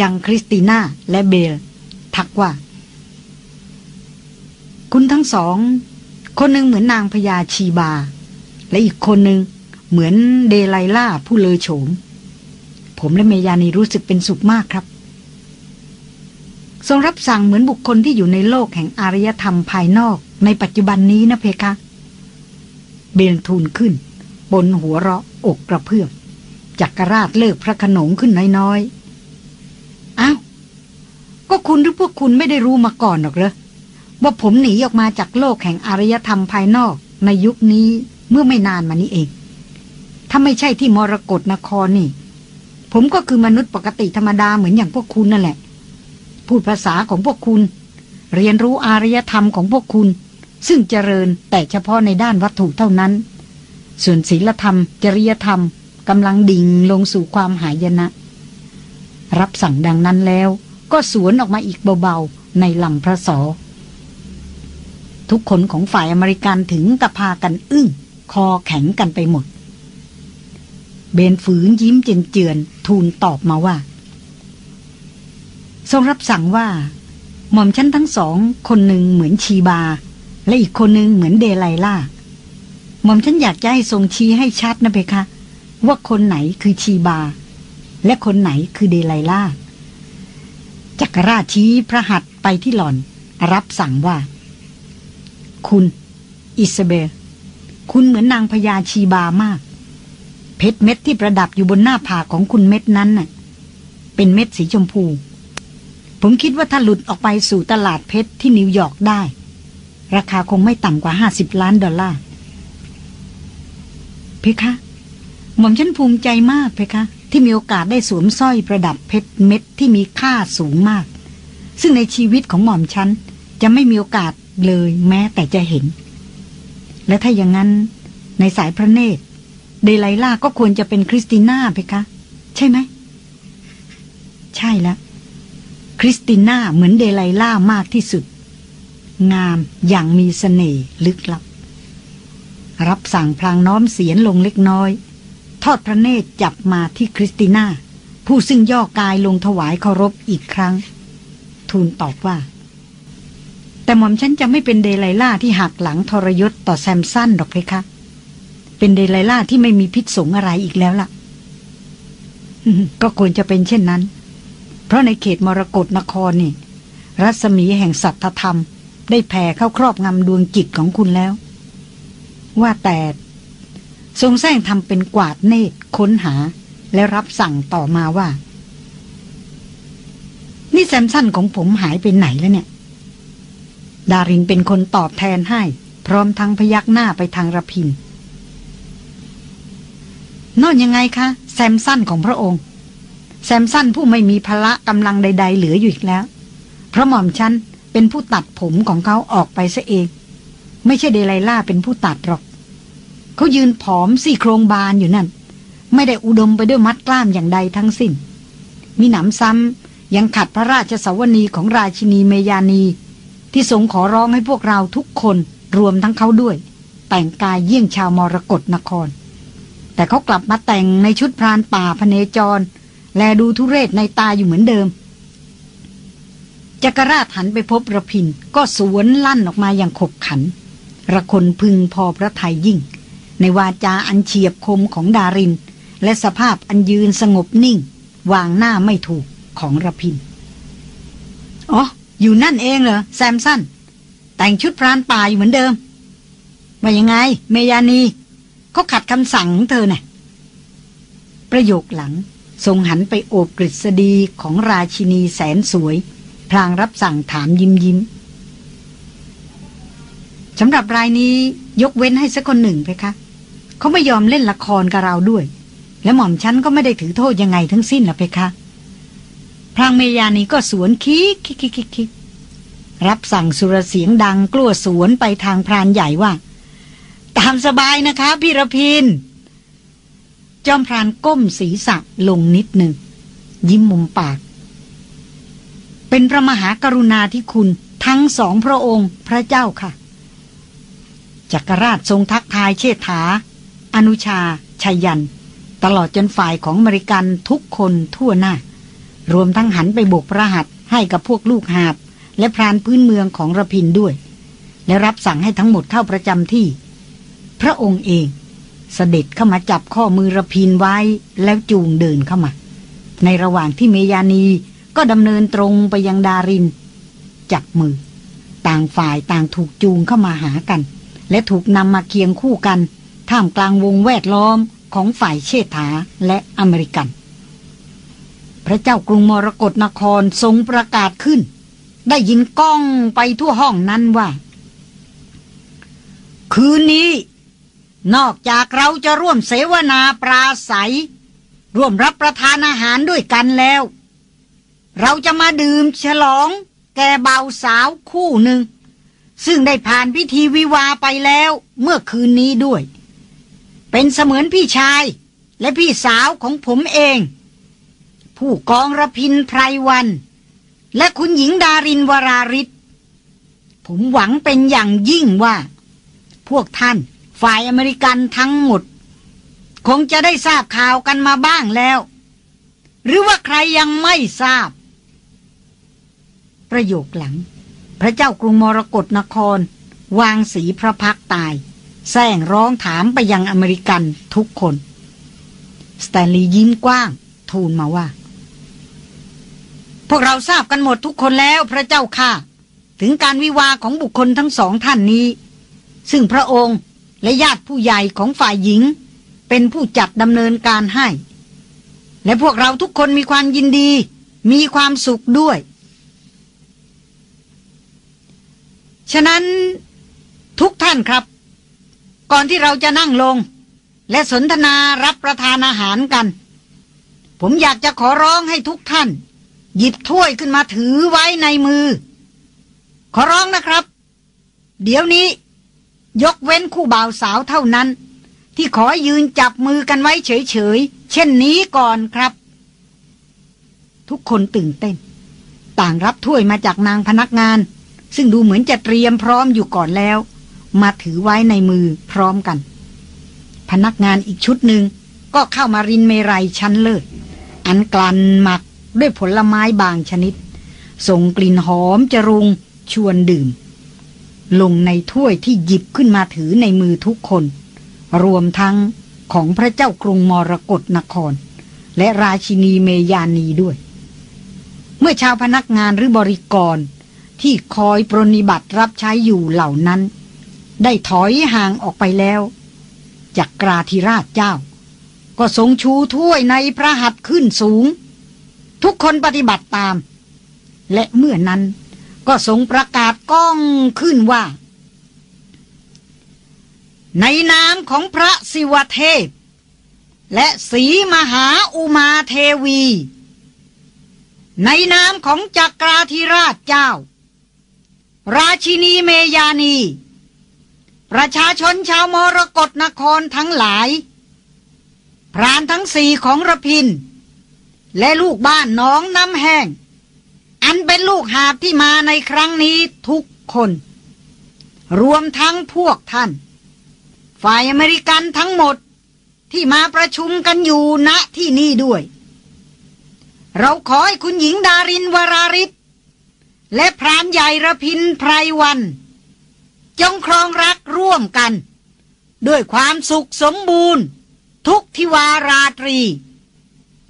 ยังคริสติน่าและเบล ทักว่า คุณทั้งสอง คนหนึ่งเหมือนนางพญาชีบา และอีกคนหนึ่ง เหมือนเดลไล่าผู้เลอโฉม ผมและเมยานีรู้สึกเป็นสุขมากครับ ทรงรับสั่งเหมือนบุคคลที่อยู่ในโลกแห่งอารยธรรมภายนอกในปัจจุบันนี้นะเพคะ เบลทูลขึ้น บนหัวเราะอกกระเพื่อมจักรราชเลิกพระขนงขึ้นน้อยๆอ้าว ก็คุณหรือพวกคุณไม่ได้รู้มาก่อนหรอกเหรอว่าผมหนีออกมาจากโลกแห่งอารยธรรมภายนอกในยุคนี้เมื่อไม่นานมานี้เอง ถ้าไม่ใช่ที่มรกรนครนี่ ผมก็คือมนุษย์ปกติธรรมดาเหมือนอย่างพวกคุณนั่นแหละ พูดภาษาของพวกคุณ เรียนรู้อารยธรรมของพวกคุณ ซึ่งเจริญแต่เฉพาะในด้านวัตถุเท่านั้น ส่วนศีลธรรม จริยธรรมกำลังดิ่งลงสู่ความหายนะ รับสั่งดังนั้นแล้ว ก็สวนออกมาอีกเบาๆในลำพระสอทุกคนของฝ่ายอเมริกันถึงกับพากันอึ้ง คอแข็งกันไปหมด เบนฝืนยิ้มเจือนๆทูลตอบมาว่า ทรงรับสั่งว่า หม่อมชั้นทั้งสอง คนหนึ่งเหมือนชีบา และอีกคนหนึ่งเหมือนเดลัยล่าหม่อมฉันอยากจะให้ทรงชี้ให้ชัดนะเพคะ ว่าคนไหนคือชีบา และคนไหนคือเดลัยล่าจักรราชชี้พระหัตถ์ไปที่หล่อน รับสั่งว่า คุณ อิสเบลคุณเหมือนนางพญาชีบามาก เพชรเม็ดที่ประดับอยู่บนหน้าผากของคุณเม็ดนั้นน่ะ เป็นเม็ดสีชมพู ผมคิดว่าถ้าหลุดออกไปสู่ตลาดเพชรที่นิวยอร์กได้ ราคาคงไม่ต่ำกว่าห้าสิบล้านดอลลาร์ เพคะ หม่อมฉันภูมิใจมากเพคะ ที่มีโอกาสได้สวมสร้อยประดับเพชรเม็ดที่มีค่าสูงมาก ซึ่งในชีวิตของหม่อมฉันจะไม่มีโอกาสเลยแม้แต่จะเห็น และถ้าอย่างนั้นในสายพระเนตร เดลล่าก็ควรจะเป็นคริสติน่าเพคะ ใช่ไหม ใช่แล้ว คริสติน่าเหมือนเดไลล่ามากที่สุด งามอย่างมีเสน่ห์ลึกลับ รับสั่งพลางน้อมเศียรลงเล็กน้อย ทอดพระเนตรจับมาที่คริสติน่า ผู้ซึ่งย่อกายลงถวายเคารพอีกครั้ง ทูลตอบว่า แต่หม่อมฉันจะไม่เป็นเดไลล่าที่หักหลังทรยศต่อแซมสันหรอกเลยค่ะ เป็นเดไลล่าที่ไม่มีพิษสงอะไรอีกแล้วล่ะ ก็ควรจะเป็นเช่นนั้น เพราะในเขตมรกรนครนี่ รัศมีแห่งสัตธรรม ได้แผ่เข้าครอบงำดวงจิตของคุณแล้ว ว่าแต่ ทรงแซงทำเป็นกวาดเนตรค้นหา และรับสั่งต่อมาว่า นี่แซมสันของผมหายไปไหนแล้วเนี่ย ดารินเป็นคนตอบแทนให้ พร้อมทั้งพยักหน้าไปทางระพิน นอนยังไงคะ แซมสั้นของพระองค์ แซมสั้นผู้ไม่มีพละกำลังใด ๆ เหลืออยู่อีกแล้ว พระหม่อมฉันเป็นผู้ตัดผมของเขาออกไปซะเอง ไม่ใช่เดลัยล่าเป็นผู้ตัดหรอก เขายืนผอมสี่โครงบานอยู่นั่น ไม่ได้อุดมไปด้วยมัดกล้ามอย่างใดทั้งสิ้น มีหนำซ้ำยังขัดพระราชสวนีของราชินีเมยานี ที่ทรงขอร้องให้พวกเราทุกคนรวมทั้งเขาด้วย แต่งกายเยี่ยงชาวมรกรนคร แต่เขากลับมาแต่งในชุดพรานป่าพเนจร แลดูทุเรศในตาอยู่เหมือนเดิมจักรราชหันไปพบระพินก็สวนลั่นออกมาอย่างขบขัน ระคนพึงพอพระทัยยิ่ง ในวาจาอันเฉียบคมของดาริน และสภาพอันยืนสงบนิ่ง วางหน้าไม่ถูกของระพิน อ๋อ อยู่นั่นเองเหรอ แซมสันแต่งชุดพรานป่าอยู่เหมือนเดิมว่ายังไง เมยานี เขาขัดคำสั่งของเธอนะ่ยประโยคหลังทรงหันไปโอบกฤษฎีของราชินีแสนสวย พลางรับสั่งถามยิ้มยิ้มสำหรับรายนี้ยกเว้นให้สักคนหนึ่งไปคะเขาไม่ยอมเล่นละครกับเราด้วย และหม่อมฉันก็ไม่ได้ถือโทษยังไงทั้งสิ้นหรอกเพคะพรางเมยานีก็สวนคิกคิกคิกคิกรับสั่งสุรเสียงดังกลัวสวนไปทางพรานใหญ่ว่า ตามสบายนะคะพี่ระพิน จอมพรานก้มศีรษะลงนิดหนึ่ง ยิ้มมุมปาก เป็นพระมหากรุณาธิคุณทั้งสองพระองค์พระเจ้าค่ะ จักรราชทรงทักทายเชษฐา อนุชาชัยยัน ตลอดจนฝ่ายของอเมริกันทุกคนทั่วหน้า รวมทั้งหันไปโบกพระหัตให้กับพวกลูกหาบและพรานพื้นเมืองของระพินด้วย และรับสั่งให้ทั้งหมดเข้าประจำที่ พระองค์เอง เสด็จเข้ามาจับข้อมือระพินไว้แล้วจูงเดินเข้ามา ในระหว่างที่เมยานีก็ดำเนินตรงไปยังดาริน จับมือ ต่างฝ่ายต่างถูกจูงเข้ามาหากัน และถูกนำมาเคียงคู่กัน ท่ามกลางวงแวดล้อมของฝ่ายเชษฐาและอเมริกัน พระเจ้ากรุงมรกรนครทรงประกาศขึ้น ได้ยินก้องไปทั่วห้องนั้นว่า คืนนี้ นอกจากเราจะร่วมเสวนาปราศัย ร่วมรับประทานอาหารด้วยกันแล้ว เราจะมาดื่มฉลอง แก่เบาสาวคู่หนึ่ง ซึ่งได้ผ่านพิธีวิวาไปแล้วเมื่อคืนนี้ด้วย เป็นเสมือนพี่ชายและพี่สาวของผมเอง ผู้กองระพินไพรวัน และคุณหญิงดารินวราริศผมหวังเป็นอย่างยิ่งว่า พวกท่าน ฝ่ายอเมริกันทั้งหมด คงจะได้ทราบข่าวกันมาบ้างแล้ว หรือว่าใครยังไม่ทราบ ประโยคหลัง พระเจ้ากรุงมรกรนคร วางสีพระพักตายแซงร้องถามไปยังอเมริกันทุกคนสแตนลีย์ยิ้มกว้าง ทูลมาว่า พวกเราทราบกันหมดทุกคนแล้วพระเจ้าค่ะ ถึงการวิวาของบุคคลทั้งสองท่านนี้ ซึ่งพระองค์ และญาติผู้ใหญ่ของฝ่ายหญิง เป็นผู้จัดดำเนินการให้ และพวกเราทุกคนมีความยินดี มีความสุขด้วย ฉะนั้นทุกท่านครับ ก่อนที่เราจะนั่งลง และสนทนารับประทานอาหารกัน ผมอยากจะขอร้องให้ทุกท่าน หยิบถ้วยขึ้นมาถือไว้ในมือ ขอร้องนะครับ เดี๋ยวนี้ ยกเว้นคู่บ่าวสาวเท่านั้น ที่ขอยืนจับมือกันไว้เฉยๆ เช่นนี้ก่อนครับ ทุกคนตื่นเต้น ต่างรับถ้วยมาจากนางพนักงาน ซึ่งดูเหมือนจะเตรียมพร้อมอยู่ก่อนแล้ว มาถือไว้ในมือพร้อมกัน พนักงานอีกชุดหนึ่งก็เข้ามารินเมรัยชั้นเลิศอันกลั่นหมักด้วยผลไม้บางชนิด ส่งกลิ่นหอมจรุงชวนดื่ม ลงในถ้วยที่หยิบขึ้นมาถือในมือทุกคน รวมทั้งของพระเจ้ากรุงมรกรนคร และราชินีเมยานีด้วย เมื่อชาวพนักงานหรือบริกรที่คอยปรนิบัติรับใช้อยู่เหล่านั้น ได้ถอยห่างออกไปแล้วจากกราธิราชเจ้า ก็ทรงชูถ้วยในพระหัตถ์ขึ้นสูง ทุกคนปฏิบัติตาม และเมื่อนั้น ก็ทรงประกาศก้องขึ้นว่า ในนามของพระศิวเทพ และสีมหาอุมาเทวี ในนามของจักราธิราชเจ้า ราชินีเมยานี ประชาชนชาวมรกรนครทั้งหลาย พรานทั้งสี่ของระพิน และลูกบ้านน้องน้ำแห้ง อันเป็นลูกหาบที่มาในครั้งนี้ทุกคน รวมทั้งพวกท่าน ฝ่ายอเมริกันทั้งหมดที่มาประชุมกันอยู่ณที่นี่ด้วย เราขอให้คุณหญิงดารินวราริศและพรานใหญ่ระพินไพรวัน จงครองรักร่วมกัน ด้วยความสุขสมบูรณ์ ทุกทิวาราตรี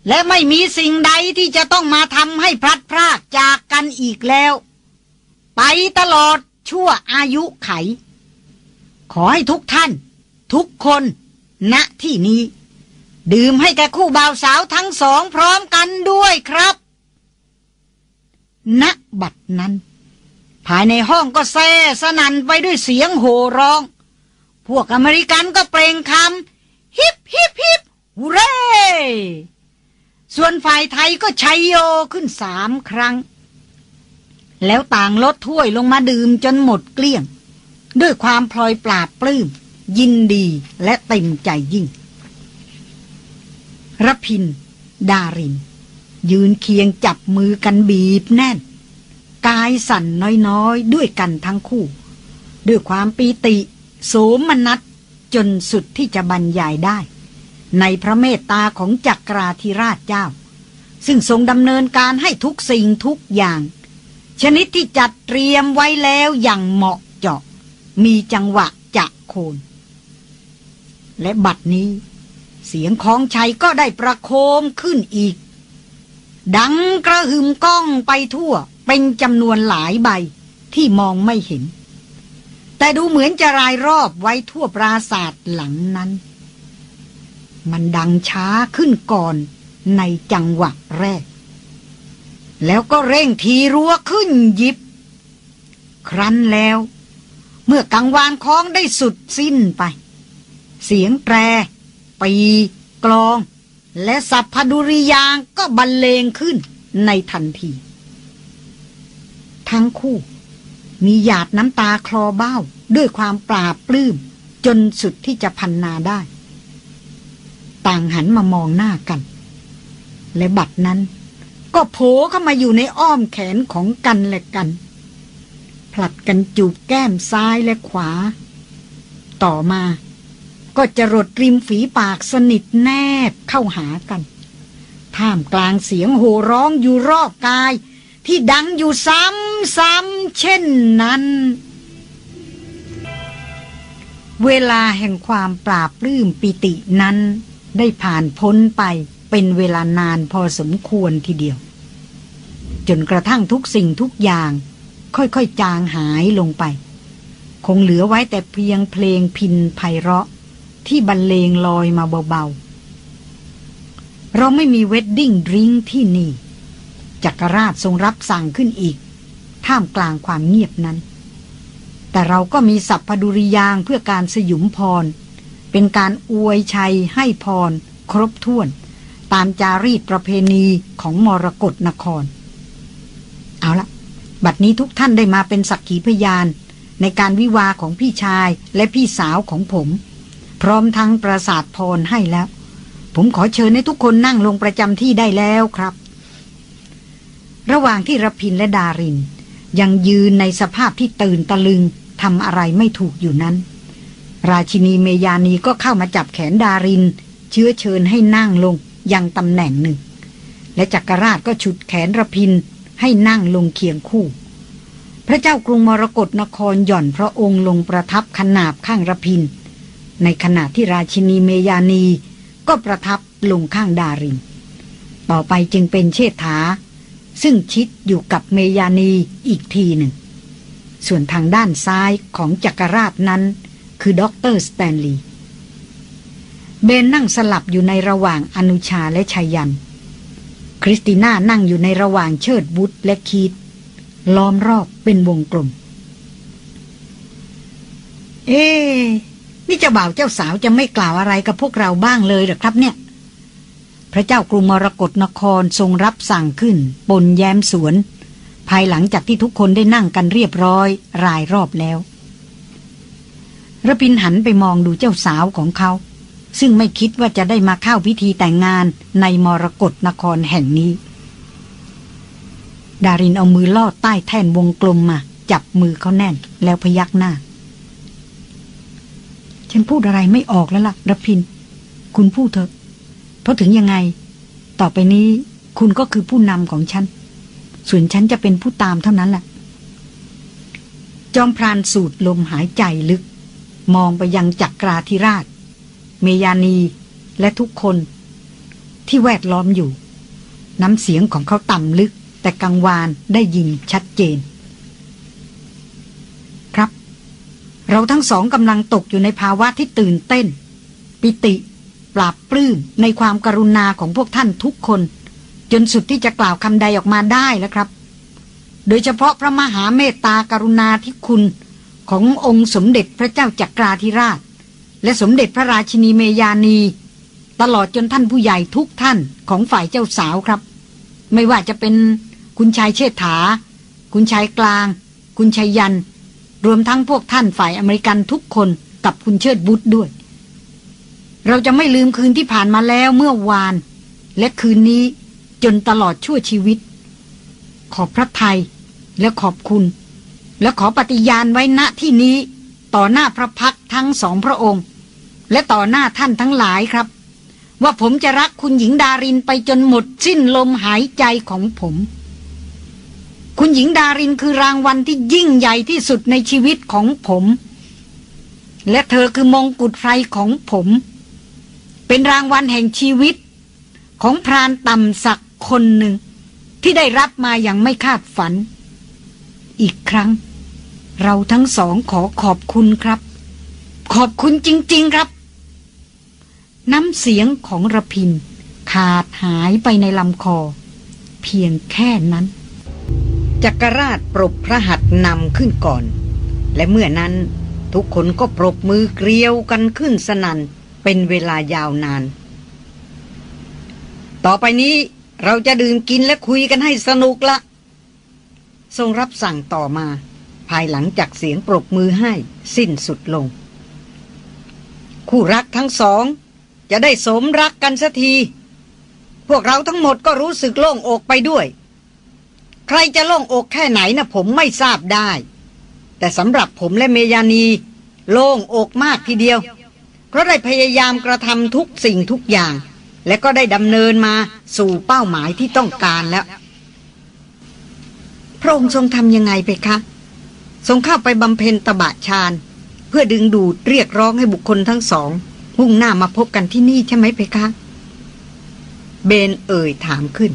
และไม่มีสิ่งใดที่จะต้องมาทำให้พลัดพรากจากกันอีกแล้ว ไปตลอดชั่วอายุไข ขอให้ทุกท่าน ทุกคนณที่นี้ ดื่มให้แกคู่บ่าวสาวทั้งสองพร้อมกันด้วยครับ ณบัดนั้น ภายในห้องก็แซ่สนันไปด้วยเสียงโห่ร้อง พวกอเมริกันก็เปล่งคำฮิปฮิปฮิปฮูเร่ ส่วนฝ่ายไทยก็ชัยโยขึ้นสามครั้ง แล้วต่างลดถ้วยลงมาดื่มจนหมดเกลี้ยง ด้วยความพลอยปราบปลื้ม ยินดีและเต็มใจยิ่งรพิน ดาริน ยืนเคียงจับมือกันบีบแน่น กายสั่นน้อยๆ ด้วยกันทั้งคู่ ด้วยความปีติ โสมนัสจนสุดที่จะบรรยายได้ ในพระเมตตาของจักราธิราชเจ้า ซึ่งทรงดำเนินการให้ทุกสิ่งทุกอย่าง ชนิดที่จัดเตรียมไว้แล้วอย่างเหมาะเจาะ มีจังหวะจะโคน และบัดนี้ เสียงของชัยก็ได้ประโคมขึ้นอีก ดังกระหึ่มก้องไปทั่วเป็นจำนวนหลายใบที่มองไม่เห็น แต่ดูเหมือนจะรายรอบไว้ทั่วปราศาสตร์หลังนั้น มันดังช้าขึ้นก่อนในจังหวะแรก แล้วก็เร่งทีรัวขึ้นยิบ ครั้นแล้ว เมื่อกังวานคล้องได้สุดสิ้นไป เสียงแตร ปี กลอง และสัพพดุริยางก็บรรเลงขึ้นในทันที ทั้งคู่ มีหยาดน้ำตาคลอเบ้าด้วยความปราบปลื้มจนสุดที่จะพันนาได้ ต่างหันมามองหน้ากัน และบัดนั้น ก็โผล่เข้ามาอยู่ในอ้อมแขนของกันและกัน ผลัดกันจูบแก้มซ้ายและขวา ต่อมา ก็จะรดริมฝีปากสนิทแนบเข้าหากันท่ามกลางเสียงโห่ร้องอยู่รอบกาย ที่ดังอยู่ซ้ำซ้ำเช่นนั้น เวลาแห่งความปราบปลื้มปิตินั้น ได้ผ่านพ้นไปเป็นเวลานานพอสมควรทีเดียว จนกระทั่งทุกสิ่งทุกอย่าง ค่อยๆจางหายลงไป คงเหลือไว้แต่เพียงเพลงพิณไพเราะ ที่บรรเลงลอยมาเบาๆ เราไม่มี wedding ring ที่นี่ จักรราชทรงรับสั่งขึ้นอีก ท่ามกลางความเงียบนั้น แต่เราก็มีสรรพดุริยางค์เพื่อการสยุมพร เป็นการอวยชัยให้พร ครบถ้วน ตามจารีตประเพณีของมรกรนคร เอาละบัดนี้ทุกท่านได้มาเป็นสักขีพยาน ในการวิวาของพี่ชายและพี่สาวของผม พร้อมทั้งประสาทพรให้แล้ว ผมขอเชิญให้ทุกคนนั่งลงประจำที่ได้แล้วครับ ระหว่างที่รพินและดาริน ยังยืนในสภาพที่ตื่นตะลึงทำอะไรไม่ถูกอยู่นั้น ราชินีเมยานีก็เข้ามาจับแขนดาริน เชื้อเชิญให้นั่งลงยังตำแหน่งหนึ่ง และจักรราชก็ฉุดแขนระพินให้นั่งลงเคียงคู่ พระเจ้ากรุงมรกรนครหย่อนพระองค์ลงประทับขนาบข้างระพิน ในขณะที่ราชินีเมยานีก็ประทับลงข้างดาริน ต่อไปจึงเป็นเชษฐา ซึ่งชิดอยู่กับเมยานีอีกทีหนึ่ง ส่วนทางด้านซ้ายของจักรราชนั้น คือด็อกเตอร์สแตนลีย์เบลนั่งสลับอยู่ในระหว่างอนุชาและไชยยันต์ คริสติน่านั่งอยู่ในระหว่างเชิดวุธและคีธล้อมรอบเป็นวงกลม เอ๊นี่เจ้าบ่าวเจ้าสาวจะไม่กล่าวอะไรกับพวกเราบ้างเลยหรอครับเนี่ย พระเจ้ากรุงมรกรนครทรงรับสั่งขึ้นบนแย้มสวน ภายหลังจากที่ทุกคนได้นั่งกันเรียบร้อยรายรอบแล้ว ระพินหันไปมองดูเจ้าสาวของเขา ซึ่งไม่คิดว่าจะได้มาเข้าพิธีแต่งงานในมรกรนครแห่งนี้ ดารินเอามือลอดใต้แท่นวงกลมมา จับมือเขาแน่นแล้วพยักหน้า ฉันพูดอะไรไม่ออกแล้วล่ะระพิน คุณพูดเถอะ เพราะถึงยังไง ต่อไปนี้คุณก็คือผู้นำของฉัน ส่วนฉันจะเป็นผู้ตามเท่านั้นแหละจอมพรานสูดลมหายใจลึก มองไปยังจักราธิราช เมยานีและทุกคน ที่แวดล้อมอยู่ น้ำเสียงของเขาต่ำลึก แต่กังวานได้ยินชัดเจน ครับ เราทั้งสองกำลังตกอยู่ในภาวะที่ตื่นเต้น ปิติ ปราบปลื้มในความกรุณาของพวกท่านทุกคน จนสุดที่จะกล่าวคำใดออกมาได้แล้วครับ โดยเฉพาะพระมหาเมตตากรุณาธิคุณ ขององค์สมเด็จพระเจ้าจักราธิราช และสมเด็จพระราชินีเมยานี ตลอดจนท่านผู้ใหญ่ทุกท่านของฝ่ายเจ้าสาวครับ ไม่ว่าจะเป็นคุณชายเชษฐา คุณชายกลาง คุณชายยัน รวมทั้งพวกท่านฝ่ายอเมริกันทุกคนกับคุณเชิดบุตรด้วย เราจะไม่ลืมคืนที่ผ่านมาแล้วเมื่อวาน และคืนนี้จนตลอดชั่วชีวิต ขอบพระไทยและขอบคุณ และขอปฏิญาณไว้ณที่นี้ ต่อหน้าพระพักทั้งสองพระองค์ และต่อหน้าท่านทั้งหลายครับ ว่าผมจะรักคุณหญิงดารินไปจนหมดสิ้นลมหายใจของผม คุณหญิงดารินคือรางวัลที่ยิ่งใหญ่ที่สุดในชีวิตของผม และเธอคือมงกุฎไฟของผม เป็นรางวัลแห่งชีวิต ของพรานต่ำสักคนหนึ่งที่ได้รับมาอย่างไม่คาดฝัน อีกครั้ง เราทั้งสองขอขอบคุณครับ ขอบคุณจริง ๆครับ น้ำเสียงของระพิน ขาดหายไปในลำคอ เพียงแค่นั้น จักรราชปรบพระหัตนำขึ้นก่อน และเมื่อนั้นทุกคนก็ปรบมือเกลียวกันขึ้นสนั่นเป็นเวลายาวนาน ต่อไปนี้เราจะดื่มกินและคุยกันให้สนุกละ ทรงรับสั่งต่อมา ภายหลังจากเสียงปรบมือให้สิ้นสุดลง คู่รักทั้งสอง จะได้สมรักกันสักที พวกเราทั้งหมดก็รู้สึกโล่งอกไปด้วย ใครจะโล่งอกแค่ไหนนะผมไม่ทราบได้ แต่สำหรับผมและเมยานี โล่งอกมากทีเดียว เพราะได้พยายามกระทำทุกสิ่งทุกอย่าง และก็ได้ดำเนินมาสู่เป้าหมายที่ต้องการแล้วพระองค์ทรงทำยังไงไปคะ ทรงเข้าไปบำเพ็ญตบะฌานเพื่อดึงดูดเรียกร้องให้บุคคลทั้งสองมุ่งหน้ามาพบกันที่นี่ใช่ไหมเพคะ เบนเอ่ยถามขึ้น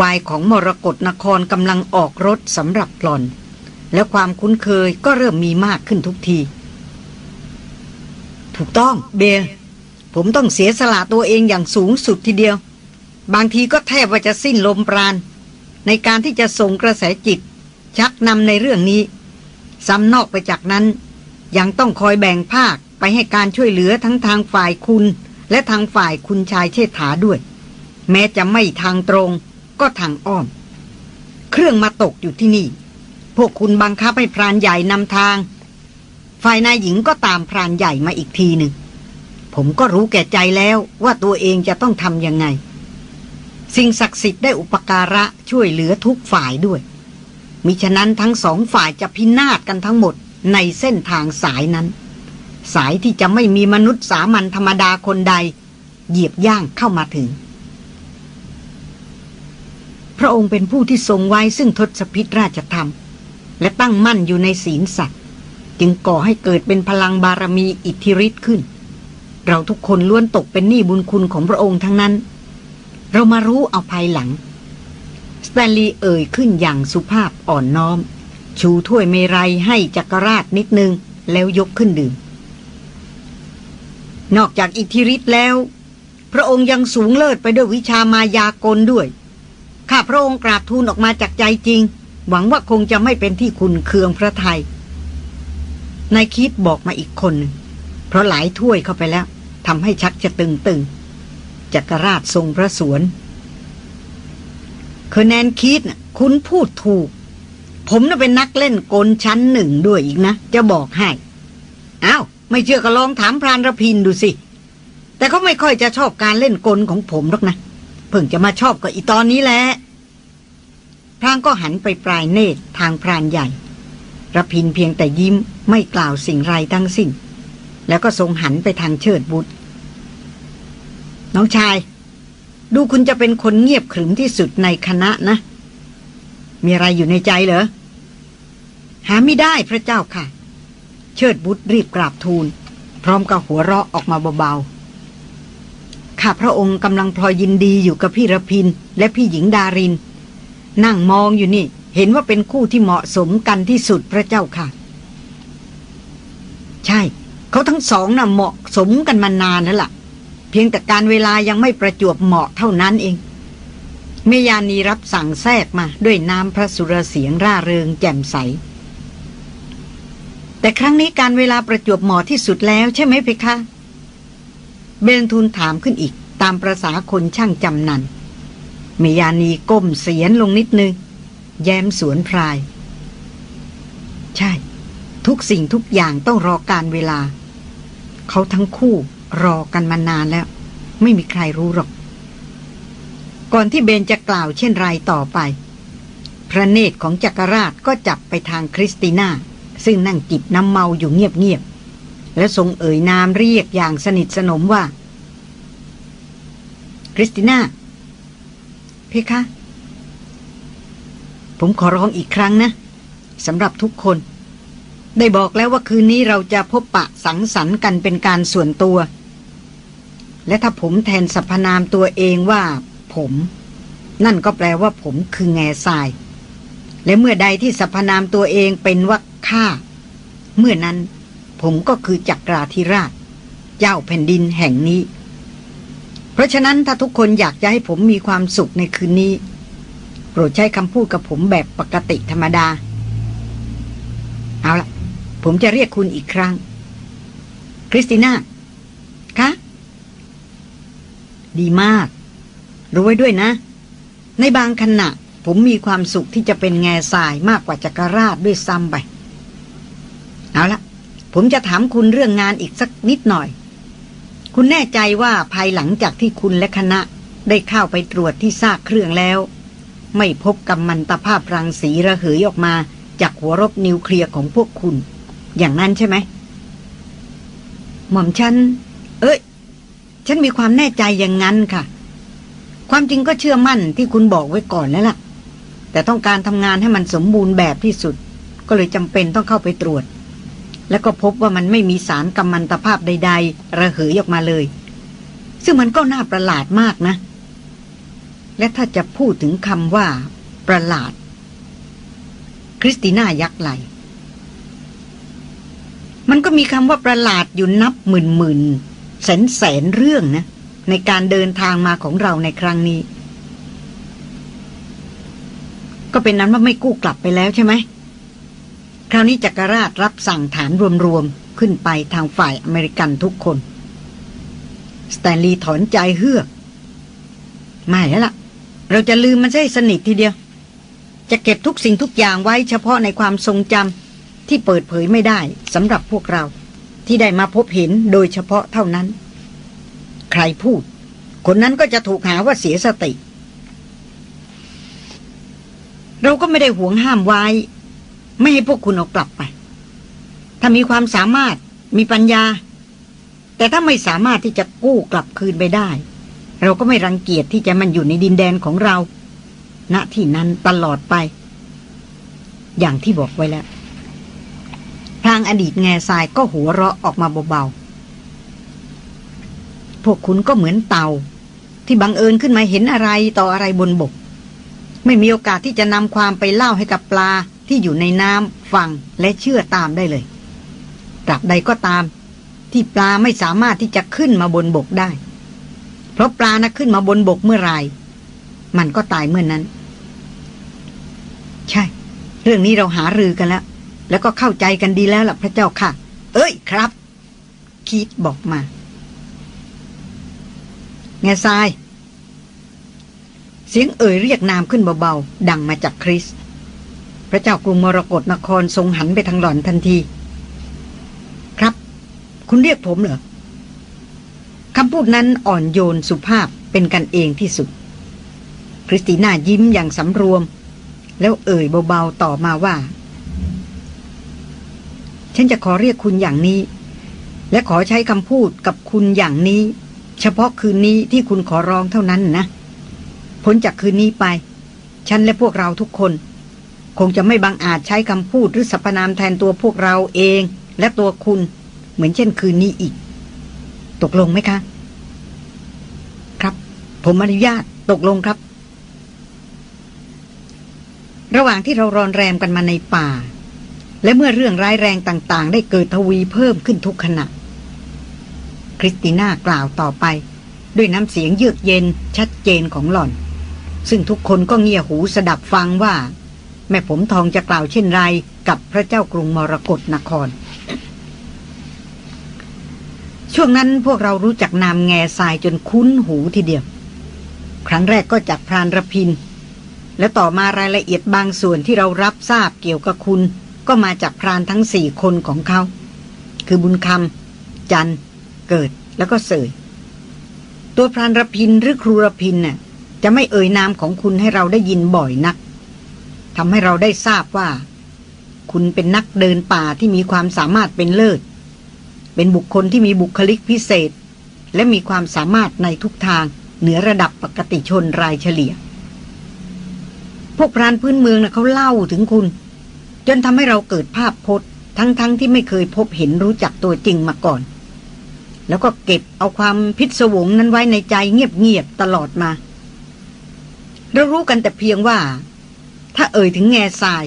วายของมรกรนครกำลังออกรถสำหรับหล่อน และความคุ้นเคยก็เริ่มมีมากขึ้นทุกที ถูกต้องเบล ผมต้องเสียสละตัวเองอย่างสูงสุดทีเดียว บางทีก็แทบว่าจะสิ้นลมปราณในการที่จะส่งกระแสจิต ชักนำในเรื่องนี้ ซ้ำนอกไปจากนั้น ยังต้องคอยแบ่งภาคไปให้การช่วยเหลือทั้งทางฝ่ายคุณ และทางฝ่ายคุณชายเชษฐาด้วย แม้จะไม่ทางตรงก็ทางอ้อม เครื่องมาตกอยู่ที่นี่ พวกคุณบังคับให้พรานใหญ่นำทาง ฝ่ายนายหญิงก็ตามพรานใหญ่มาอีกทีหนึ่ง ผมก็รู้แก่ใจแล้วว่าตัวเองจะต้องทำยังไง สิ่งศักดิ์สิทธิ์ได้อุปการะช่วยเหลือทุกฝ่ายด้วย มิฉะนั้นทั้งสองฝ่ายจะพินาศกันทั้งหมดในเส้นทางสายนั้น สายที่จะไม่มีมนุษย์สามัญธรรมดาคนใด เหยียบย่างเข้ามาถึง พระองค์เป็นผู้ที่ทรงไว้ซึ่งทศพิธราชธรรม และตั้งมั่นอยู่ในศีลสัตว์จึงก่อให้เกิดเป็นพลังบารมีอิทธิฤทธิ์ขึ้น เราทุกคนล้วนตกเป็นหนี้บุญคุณของพระองค์ทั้งนั้น เรามารู้เอาภายหลัง สแตนลีย์เอ่ยขึ้นอย่างสุภาพอ่อนน้อม ชูถ้วยเมรัยให้จักรราชนิดนึง แล้วยกขึ้นดื่ม นอกจากอิทธิฤทธิ์แล้ว พระองค์ยังสูงเลิศไปด้วยวิชามายากลด้วย ข้าพระองค์กราบทูลออกมาจากใจจริง หวังว่าคงจะไม่เป็นที่คุณเคืองพระไทยนายคิดบอกมาอีกคนหนึ่งเพราะหลายถ้วยเข้าไปแล้วทำให้ชักจะตึงตึงจักรราชทรงพระสวน คือแนนคิดคุณพูดถูก ผมน่ะเป็นนักเล่นกลชั้นหนึ่งด้วยอีกนะ จะบอกให้อ้าวไม่เชื่อก็ลองถามพรานระพินดูสิ แต่เขาไม่ค่อยจะชอบการเล่นกลของผมหรอกนะ เพิ่งจะมาชอบกับอีตอนนี้แหละพรางก็หันไปปลายเนตรทางพรานใหญ่ระพินเพียงแต่ยิ้มไม่กล่าวสิ่งไรทั้งสิ้น แล้วก็ทรงหันไปทางเชิดบุตรน้องชาย ดูคุณจะเป็นคนเงียบขรึมที่สุดในคณะนะ มีอะไรอยู่ในใจเหรอ หาไม่ได้พระเจ้าค่ะ เชิดบุตรรีบกราบทูล พร้อมกับหัวเราะออกมาเบาๆ ข้าพระองค์กำลังพลอยยินดีอยู่กับพี่ระพิน และพี่หญิงดาริน นั่งมองอยู่นี่ เห็นว่าเป็นคู่ที่เหมาะสมกันที่สุดพระเจ้าค่ะ ใช่ เขาทั้งสองน่ะเหมาะสมกันมานานแล้วล่ะ เพียงแต่การเวลายังไม่ประจวบเหมาะเท่านั้นเองเมยานีรับสั่งแทรกมาด้วยน้ำพระสุรเสียงร่าเริงแจ่มใส แต่ครั้งนี้การเวลาประจวบเหมาะที่สุดแล้วใช่ไหมเพคะ เบนทูลถามขึ้นอีกตามประษาคนช่างจำนันเมยานีก้มเสียนลงนิดนึง แย้มสวนพราย ใช่ ทุกสิ่งทุกอย่างต้องรอการเวลา เขาทั้งคู่ รอกันมานานแล้ว ไม่มีใครรู้หรอก ก่อนที่เบนจะกล่าวเช่นไรต่อไป พระเนตรของจักรราชก็จับไปทางคริสติน่า ซึ่งนั่งจิบน้ำเมาอยู่เงียบๆและทรงเอ่ยนามเรียกอย่างสนิทสนมว่า คริสติน่า เพคะ ผมขอร้องอีกครั้งนะสำหรับทุกคนได้บอกแล้วว่าคืนนี้เราจะพบปะสังสรรค์กันเป็นการส่วนตัว และถ้าผมแทนสรรพนามตัวเองว่า ผม นั่นก็แปลว่าผมคือแง่ทราย และเมื่อใดที่สรรพนามตัวเองเป็นว่าข้าเมื่อนั้นผมก็คือจักราธิราช เจ้าแผ่นดินแห่งนี้ เพราะฉะนั้นถ้าทุกคนอยากจะให้ผมมีความสุขในคืนนี้ โปรดใช้คำพูดกับผมแบบปกติธรรมดา เอาละผมจะเรียกคุณอีกครั้ง คริสติน่า คะ ดีมาก รู้ไว้ด้วยนะ ในบางขณะ ผมมีความสุขที่จะเป็นแง่ทรายมากกว่าจักรราชด้วยซ้ำไป เอาละผมจะถามคุณเรื่องงานอีกสักนิดหน่อย คุณแน่ใจว่าภายหลังจากที่คุณและคณะ ได้เข้าไปตรวจที่ซากเครื่องแล้ว ไม่พบกำมันตภาพรังสีระเหยออกมาจากหัวรบนิวเคลียร์ของพวกคุณ อย่างนั้นใช่ไหมหม่อมฉัน เอ้ย ฉันมีความแน่ใจอย่างนั้นค่ะ ความจริงก็เชื่อมั่นที่คุณบอกไว้ก่อนแล้วล่ะ แต่ต้องการทำงานให้มันสมบูรณ์แบบที่สุด ก็เลยจำเป็นต้องเข้าไปตรวจ แล้วก็พบว่ามันไม่มีสารกัมมันตภาพใด ๆ ระเหยออกมาเลย ซึ่งมันก็น่าประหลาดมากนะ และถ้าจะพูดถึงคำว่า ประหลาด คริสติน่ายักไหลมันก็มีคำว่าประหลาดอยู่นับหมื่นหมื่น แสนแสนเรื่องนะ ในการเดินทางมาของเราในครั้งนี้ ก็เป็นนั้นว่าไม่กู้กลับไปแล้วใช่ไหม คราวนี้จักรราชรับสั่งฐานรวมๆ ขึ้นไปทางฝ่ายอเมริกันทุกคนสแตนลีย์ถอนใจเฮือก ไม่แล้วล่ะ เราจะลืมมันให้สนิททีเดียว จะเก็บทุกสิ่งทุกอย่างไว้เฉพาะในความทรงจำที่เปิดเผยไม่ได้สำหรับพวกเรา ที่ได้มาพบเห็นโดยเฉพาะเท่านั้น ใครพูด คนนั้นก็จะถูกหาว่าเสียสติ เราก็ไม่ได้หวงห้ามไว้ ไม่ให้พวกคุณเอากลับไป ถ้ามีความสามารถมีปัญญา แต่ถ้าไม่สามารถที่จะกู้กลับคืนไปได้ เราก็ไม่รังเกียจที่จะมันอยู่ในดินแดนของเราณที่นั้นตลอดไป อย่างที่บอกไว้แล้ว ทางอดีตแง่ทรายก็หัวเราะออกมาเบาๆ พวกคุณก็เหมือนเต่า ที่บังเอิญขึ้นมาเห็นอะไรต่ออะไรบนบก ไม่มีโอกาสที่จะนำความไปเล่าให้กับปลาที่อยู่ในน้ำฟังและเชื่อตามได้เลยตราบใดก็ตาม ที่ปลาไม่สามารถที่จะขึ้นมาบนบกได้ เพราะปลานะขึ้นมาบนบกเมื่อไรมันก็ตายเมื่อนนั้น ใช่ เรื่องนี้เราหารือกันแล้ว แล้วก็เข้าใจกันดีแล้วล่ะพระเจ้าค่ะ เอ้ยครับคิดบอกมา แง่ทราย เสียงเอ่ยเรียกนามขึ้นเบาๆ ดังมาจากคริส พระเจ้ากรุงมรกรนครทรงหันไปทางหล่อนทันที ครับ คุณเรียกผมเหรอคำพูดนั้นอ่อนโยนสุภาพเป็นกันเองที่สุด คริสติน่ายิ้มอย่างสำรวม แล้วเอ่ยเบาๆต่อมาว่า ฉันจะขอเรียกคุณอย่างนี้ และขอใช้คำพูดกับคุณอย่างนี้ เฉพาะคืนนี้ที่คุณขอร้องเท่านั้นนะพ้นจากคืนนี้ไป ฉันและพวกเราทุกคน คงจะไม่บังอาจใช้คำพูดหรือสรรพนามแทนตัวพวกเราเอง และตัวคุณ เหมือนเช่นคืนนี้อีก ตกลงไหมคะ ครับ ผมอนุญาตตกลงครับ ระหว่างที่เรารอนแรมกันมาในป่า และเมื่อเรื่องร้ายแรงต่างๆ ได้เกิดทวีเพิ่มขึ้นทุกขณะ คริสติน่ากล่าวต่อไป ด้วยน้ำเสียงเยือกเย็นชัดเจนของหล่อน ซึ่งทุกคนก็เงี่ยหูสดับฟังว่า แม่ผมทองจะกล่าวเช่นไรกับพระเจ้ากรุงมรกรนคร ช่วงนั้นพวกเรารู้จักนามแง่ทรายจนคุ้นหูทีเดียว ครั้งแรกก็จากพรานระพิน และต่อมารายละเอียดบางส่วนที่เรารับทราบเกี่ยวกับคุณ ก็มาจากพรานทั้งสี่คนของเขา คือบุญคำจันเกิดแล้วก็เสยตัวพรานระพินหรือครูระพินน่ะจะไม่เอ่ยนามของคุณให้เราได้ยินบ่อยนักทำให้เราได้ทราบว่า คุณเป็นนักเดินป่าที่มีความสามารถเป็นเลิศ เป็นบุคคลที่มีบุคลิกพิเศษ และมีความสามารถในทุกทางเหนือระดับปกติชนรายเฉลี่ย พวกพรานพื้นเมืองนะเขาเล่าถึงคุณ จนทำให้เราเกิดภาพพจน์ ทั้งๆทที่ไม่เคยพบเห็นรู้จักตัวจริงมาก่อน แล้วก็เก็บเอาความพิศวงนั้นไว้ในใจเงียบๆตลอดมา เรารู้กันแต่เพียงว่า ถ้าเอ่ยถึงแง่ทราย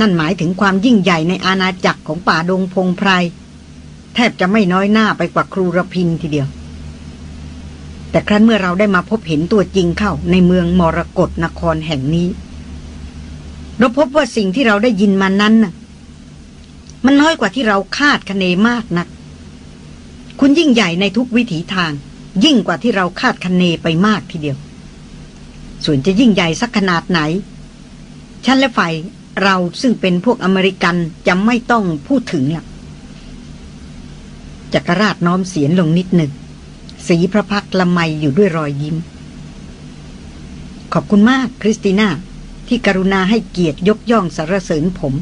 นั่นหมายถึงความยิ่งใหญ่ในอาณาจักรของป่าดงพงไพรแทบจะไม่น้อยหน้าไปกว่าครูระพินทีเดียว แต่ครั้นเมื่อเราได้มาพบเห็นตัวจริงเข้าในเมืองมรกรนครแห่งนี้ เราพบว่าสิ่งที่เราได้ยินมานั้นน่ะ มันน้อยกว่าที่เราคาดคะเนมากนัก คุณยิ่งใหญ่ในทุกวิถีทาง ยิ่งกว่าที่เราคาดคะเนไปมากทีเดียว ส่วนจะยิ่งใหญ่สักขนาดไหน ฉันและฝ่ายเราซึ่งเป็นพวกอเมริกันจะไม่ต้องพูดถึงละจักรราชน้อมเสียงลงนิดหนึ่ง สีพระพักละไมอยู่ด้วยรอยยิ้ม ขอบคุณมากคริสติน่า ที่กรุณาให้เกียรติยกย่องสรรเสริญผม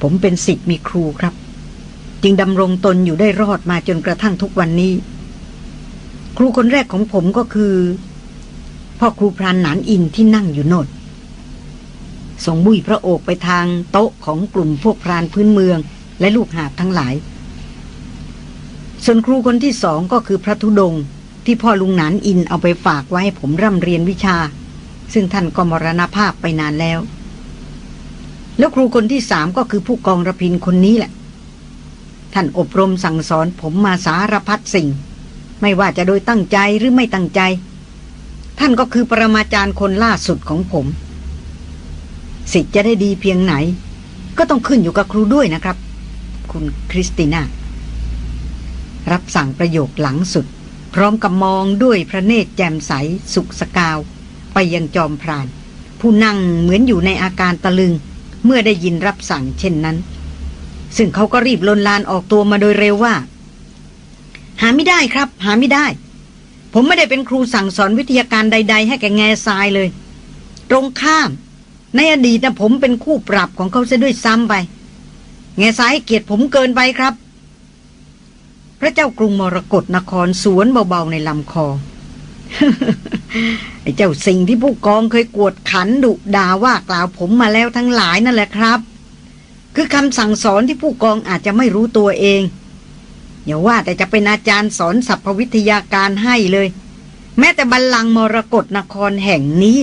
ผมเป็นสิทธิ์มีครูครับ จึงดำรงตนอยู่ได้รอดมาจนกระทั่งทุกวันนี้ ครูคนแรกของผมก็คือ พ่อครูพรานหนานอินที่นั่งอยู่โนดส่งบุยพระโอกไปทางโต๊ะของกลุ่มพวกพรานพื้นเมือง และลูกหาบทั้งหลาย ส่วนครูคนที่สองก็คือพระธุดง ที่พ่อลุงหนานอินเอาไปฝากไว้ให้ผมร่ำเรียนวิชา ซึ่งท่านก็มรณภาพไปนานแล้ว แล้วครูคนที่สามก็คือผู้กองระพินคนนี้แหละ ท่านอบรมสั่งสอนผมมาสารพัดสิ่ง ไม่ว่าจะโดยตั้งใจหรือไม่ตั้งใจ ท่านก็คือปรมาจารย์คนล่าสุดของผม สิทธิ์จะได้ดีเพียงไหน ก็ต้องขึ้นอยู่กับครูด้วยนะครับ คุณคริสติน่ารับสั่งประโยคหลังสุด พร้อมกับมองด้วยพระเนตรแจ่มใสสุกสกาว ไปยังจอมพราน ผู้นั่งเหมือนอยู่ในอาการตะลึง เมื่อได้ยินรับสั่งเช่นนั้น ซึ่งเขาก็รีบลนลานออกตัวมาโดยเร็วว่า หาไม่ได้ครับ หาไม่ได้ ผมไม่ได้เป็นครูสั่งสอนวิทยาการใด ๆ ให้แกแง่ทรายเลย ตรงข้าม ในอดีตนะผมเป็นคู่ปรับของเขาซะด้วยซ้ำไป แง่ทรายเกียรติผมเกินไปครับ พระเจ้ากรุงมรกรนครสวนเบาๆในลำคอ ไอ้เจ้าสิ่งที่ผู้กองเคยกวดขันดุด่าว่ากล่าวผมมาแล้วทั้งหลายนั่นแหละครับ คือคำสั่งสอนที่ผู้กองอาจจะไม่รู้ตัวเอง อย่าว่าแต่จะเป็นอาจารย์สอนสัพวิทยาการให้เลย แม้แต่บัลลังก์มรกรนครแห่งนี้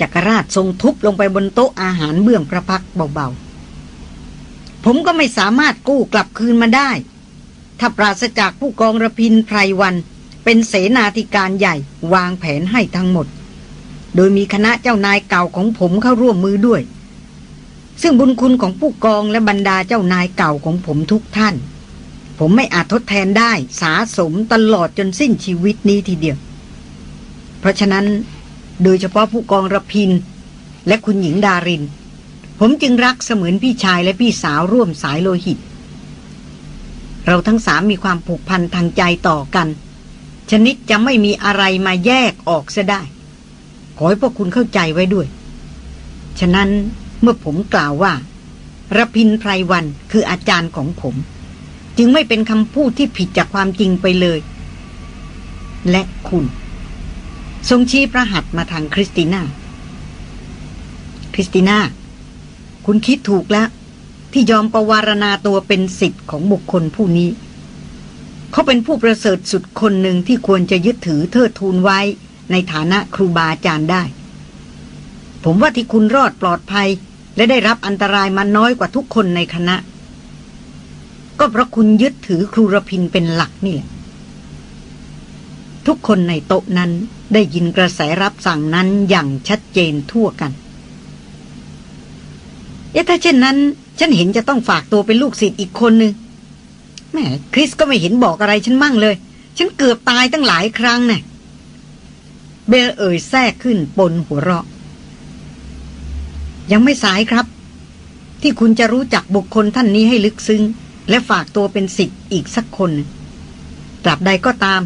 จักรราชทรงทุบลงไปบนโต๊ะอาหารเบื้องพระพักเบาๆ ผมก็ไม่สามารถกู้กลับคืนมาได้ ถ้าปราศจากผู้กองระพินไพรวัน เป็นเสนาธิการใหญ่วางแผนให้ทั้งหมด โดยมีคณะเจ้านายเก่าของผมเข้าร่วมมือด้วย ซึ่งบุญคุณของผู้กองและบรรดาเจ้านายเก่าของผมทุกท่าน ผมไม่อาจทดแทนได้สาสมตลอดจนสิ้นชีวิตนี้ทีเดียว เพราะฉะนั้นโดยเฉพาะผู้กองระพิน และคุณหญิงดาริน ผมจึงรักเสมือนพี่ชายและพี่สาวร่วมสายโลหิต เราทั้งสามมีความผูกพันทางใจต่อกัน ชนิดจะไม่มีอะไรมาแยกออกเสียได้ ขอให้พวกคุณเข้าใจไว้ด้วย ฉะนั้นเมื่อผมกล่าวว่ารพินทร์ไพรวัลย์คืออาจารย์ของผม จึงไม่เป็นคำพูดที่ผิดจากความจริงไปเลย และคุณทรงชี้พระหัตถ์มาทางคริสติน่า คริสติน่า คุณคิดถูกแล้ว ที่ยอมประวารณาตัวเป็นสิทธิ์ของบุคคลผู้นี้ เขาเป็นผู้ประเสริฐสุดคนหนึ่งที่ควรจะยึดถือเทิดทูนไว้ในฐานะครูบาอาจารย์ได้ ผมว่าที่คุณรอดปลอดภัย และได้รับอันตรายมาน้อยกว่าทุกคนในคณะ ก็เพราะคุณยึดถือครูรพินเป็นหลักนี่แหละทุกคนในโต๊ะนั้นได้ยินกระแสรับสั่งนั้นอย่างชัดเจนทั่วกันเอ๊ะถ้าเช่นนั้น ฉันเห็นจะต้องฝากตัวเป็นลูกศิษย์อีกคนหนึ่ง แม่คริสก็ไม่เห็นบอกอะไรฉันมั่งเลย ฉันเกือบตายตั้งหลายครั้งนะ่ะเบลเอ่ยแทรกขึ้นปนหัวเราะ ยังไม่สายครับ ที่คุณจะรู้จักบุคคลท่านนี้ให้ลึกซึ้ง และฝากตัวเป็นสิทธิ์อีกสักคนกลับใดก็ตาม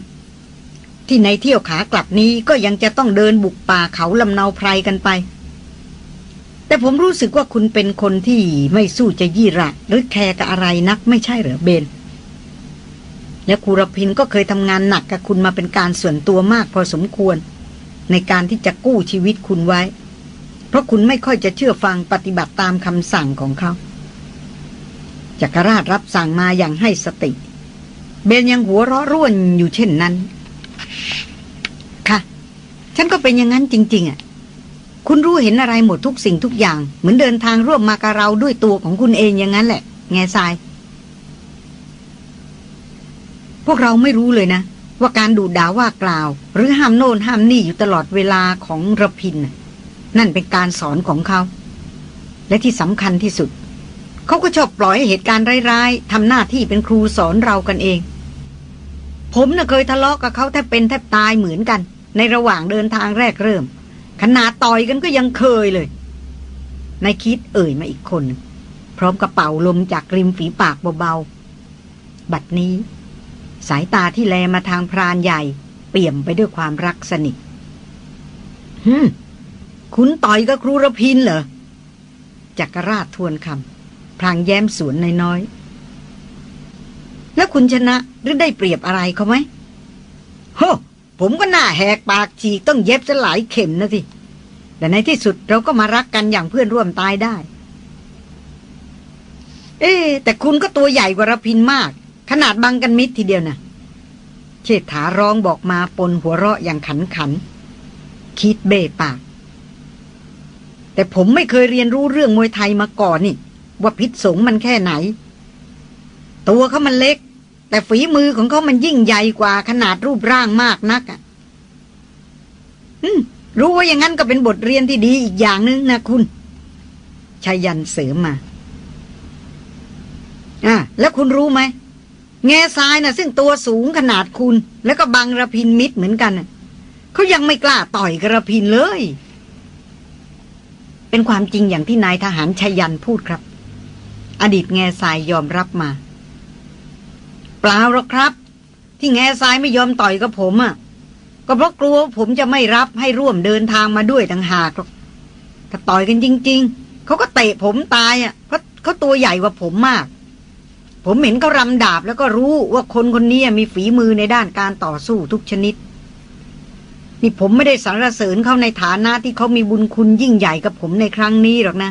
ที่ในเที่ยวขากลับนี้ก็ยังจะต้องเดินบุกป่าเขาลำเนาไพรกันไป แต่ผมรู้สึกว่าคุณเป็นคนที่ไม่สู้จะยี่ระหรือแคร์กับอะไรนักไม่ใช่เหรอเบน และครูรพินก็เคยทำงานหนักกับคุณมาเป็นการส่วนตัวมากพอสมควร ในการที่จะกู้ชีวิตคุณไว้ เพราะคุณไม่ค่อยจะเชื่อฟังปฏิบัติตามคำสั่งของเขาจักรราชรับสั่งมาอย่างให้สติ เบนยังหัวเราะร่วนอยู่เช่นนั้น ค่ะ ฉันก็เป็นอย่างนั้นจริง ๆอะคุณรู้เห็นอะไรหมดทุกสิ่งทุกอย่าง เหมือนเดินทางร่วมมากับเราด้วยตัวของคุณเองอย่างนั้นแหละ แง่ทราย พวกเราไม่รู้เลยนะ ว่าการดูด่าว่ากล่าว หรือห้ามโน่นห้ามนี่อยู่ตลอดเวลาของระพิน นั่นเป็นการสอนของเขา และที่สำคัญที่สุด เขาก็ชอบปล่อยให้เหตุการณ์ร้ายๆทำหน้าที่เป็นครูสอนเรากันเอง ผมน่ะเคยทะเลาะกับเขาแทบเป็นแทบตายเหมือนกัน ในระหว่างเดินทางแรกเริ่ม ขนาดต่อยกันก็ยังเคยเลยนายคิดเอ่ยมาอีกคน พร้อมกระเป๋าลมจากริมฝีปากเบาๆบัดนี้ สายตาที่แลมาทางพรานใหญ่ เปี่ยมไปด้วยความรักสนิทฮึมคุณต่อยกับครูรพินเหรอจักรราชทวนคำพลางแย้มสวนน้อยๆแล้วคุณชนะหรือได้เปรียบอะไรเขาไหมโฮผมก็หน้าแหกปากฉีกต้องเย็บจะหลายเข็มนะสิแต่ในที่สุดเราก็มารักกันอย่างเพื่อนร่วมตายได้ เอ๊แต่คุณก็ตัวใหญ่กว่ารพินมาก ขนาดบังกันมิดทีเดียวนะเชษฐาร้องบอกมาปนหัวเราะอย่างขันขัน คิดเบ้ปาก แต่ผมไม่เคยเรียนรู้เรื่องมวยไทยมาก่อนนี่ ว่าพิษสงมันแค่ไหน ตัวเขามันเล็ก แต่ฝีมือของเขามันยิ่งใหญ่กว่าขนาดรูปร่างมากนักอะรู้ว่าอย่างนั้นก็เป็นบทเรียนที่ดีอีกอย่างนึงนะคุณชายันเสริมมาอะแล้วคุณรู้ไหม แง่ทรายนะ่ะ ซึ่งตัวสูงขนาดคุณ แล้วก็บังระพินมิดเหมือนกันเขายังไม่กล้าต่อยกระพินเลย เป็นความจริงอย่างที่นายทหารชยันพูดครับ อดีตแง่ทรายยอมรับมา เปล่าหรอกครับ ที่แง่ทรายไม่ยอมต่อยกับผมอะ ก็เพราะกลัวผมจะไม่รับให้ร่วมเดินทางมาด้วยต่างหากหรอกถ้าต่อยกันจริง ๆเขาก็เตะผมตายอะเพราะเขาตัวใหญ่กว่าผมมาก ผมเห็นเขารำดาบแล้วก็รู้ว่าคนคนนี้มีฝีมือในด้านการต่อสู้ทุกชนิด นี่ผมไม่ได้สรรเสริญเขาในฐานะที่เขามีบุญคุณยิ่งใหญ่กับผมในครั้งนี้หรอกนะ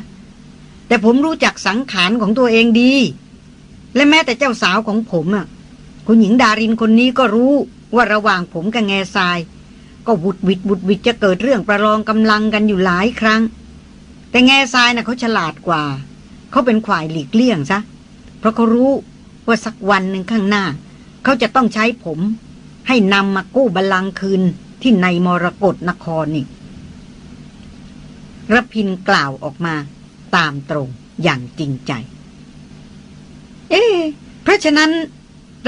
แต่ผมรู้จักสังขารของตัวเองดี และแม้แต่เจ้าสาวของผมอะ คุณหญิงดารินคนนี้ก็รู้ว่าระหว่างผมกับแง่ทราย ก็บุดวิดบุดวิดจะเกิดเรื่องประลองกำลังกันอยู่หลายครั้ง แต่แง่ทรายน่ะเขาฉลาดกว่า เขาเป็นขวายหลีกเลี่ยงซะเพราะเขารู้ว่าสักวันหนึ่งข้างหน้า เขาจะต้องใช้ผม ให้นำมากู้บัลลังคืนที่ในมรกรนครนี่รพินกล่าวออกมาตามตรงอย่างจริงใจ เอ๊เพราะฉะนั้น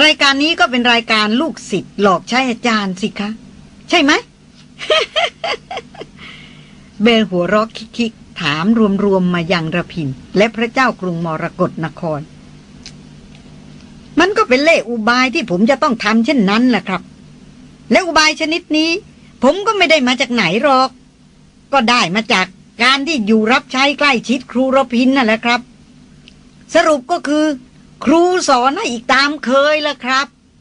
รายการนี้ก็เป็นรายการลูกศิษย์หลอกใช้อาจารย์สิคะ ใช่ไหม เบลหัวราะคิกๆถามรวมๆมายังระพิน และพระเจ้ากรุงมรกรนคร มันก็เป็นเล่ห์อุบายที่ผมจะต้องทำเช่นนั้นแหละครับ และอุบายชนิดนี้ ผมก็ไม่ได้มาจากไหนหรอก ก็ได้มาจากการที่อยู่รับใช้ใกล้ชิดครูรพินนั่นแหละครับ สรุปก็คือ ครูสอนให้อีกตามเคยละครับ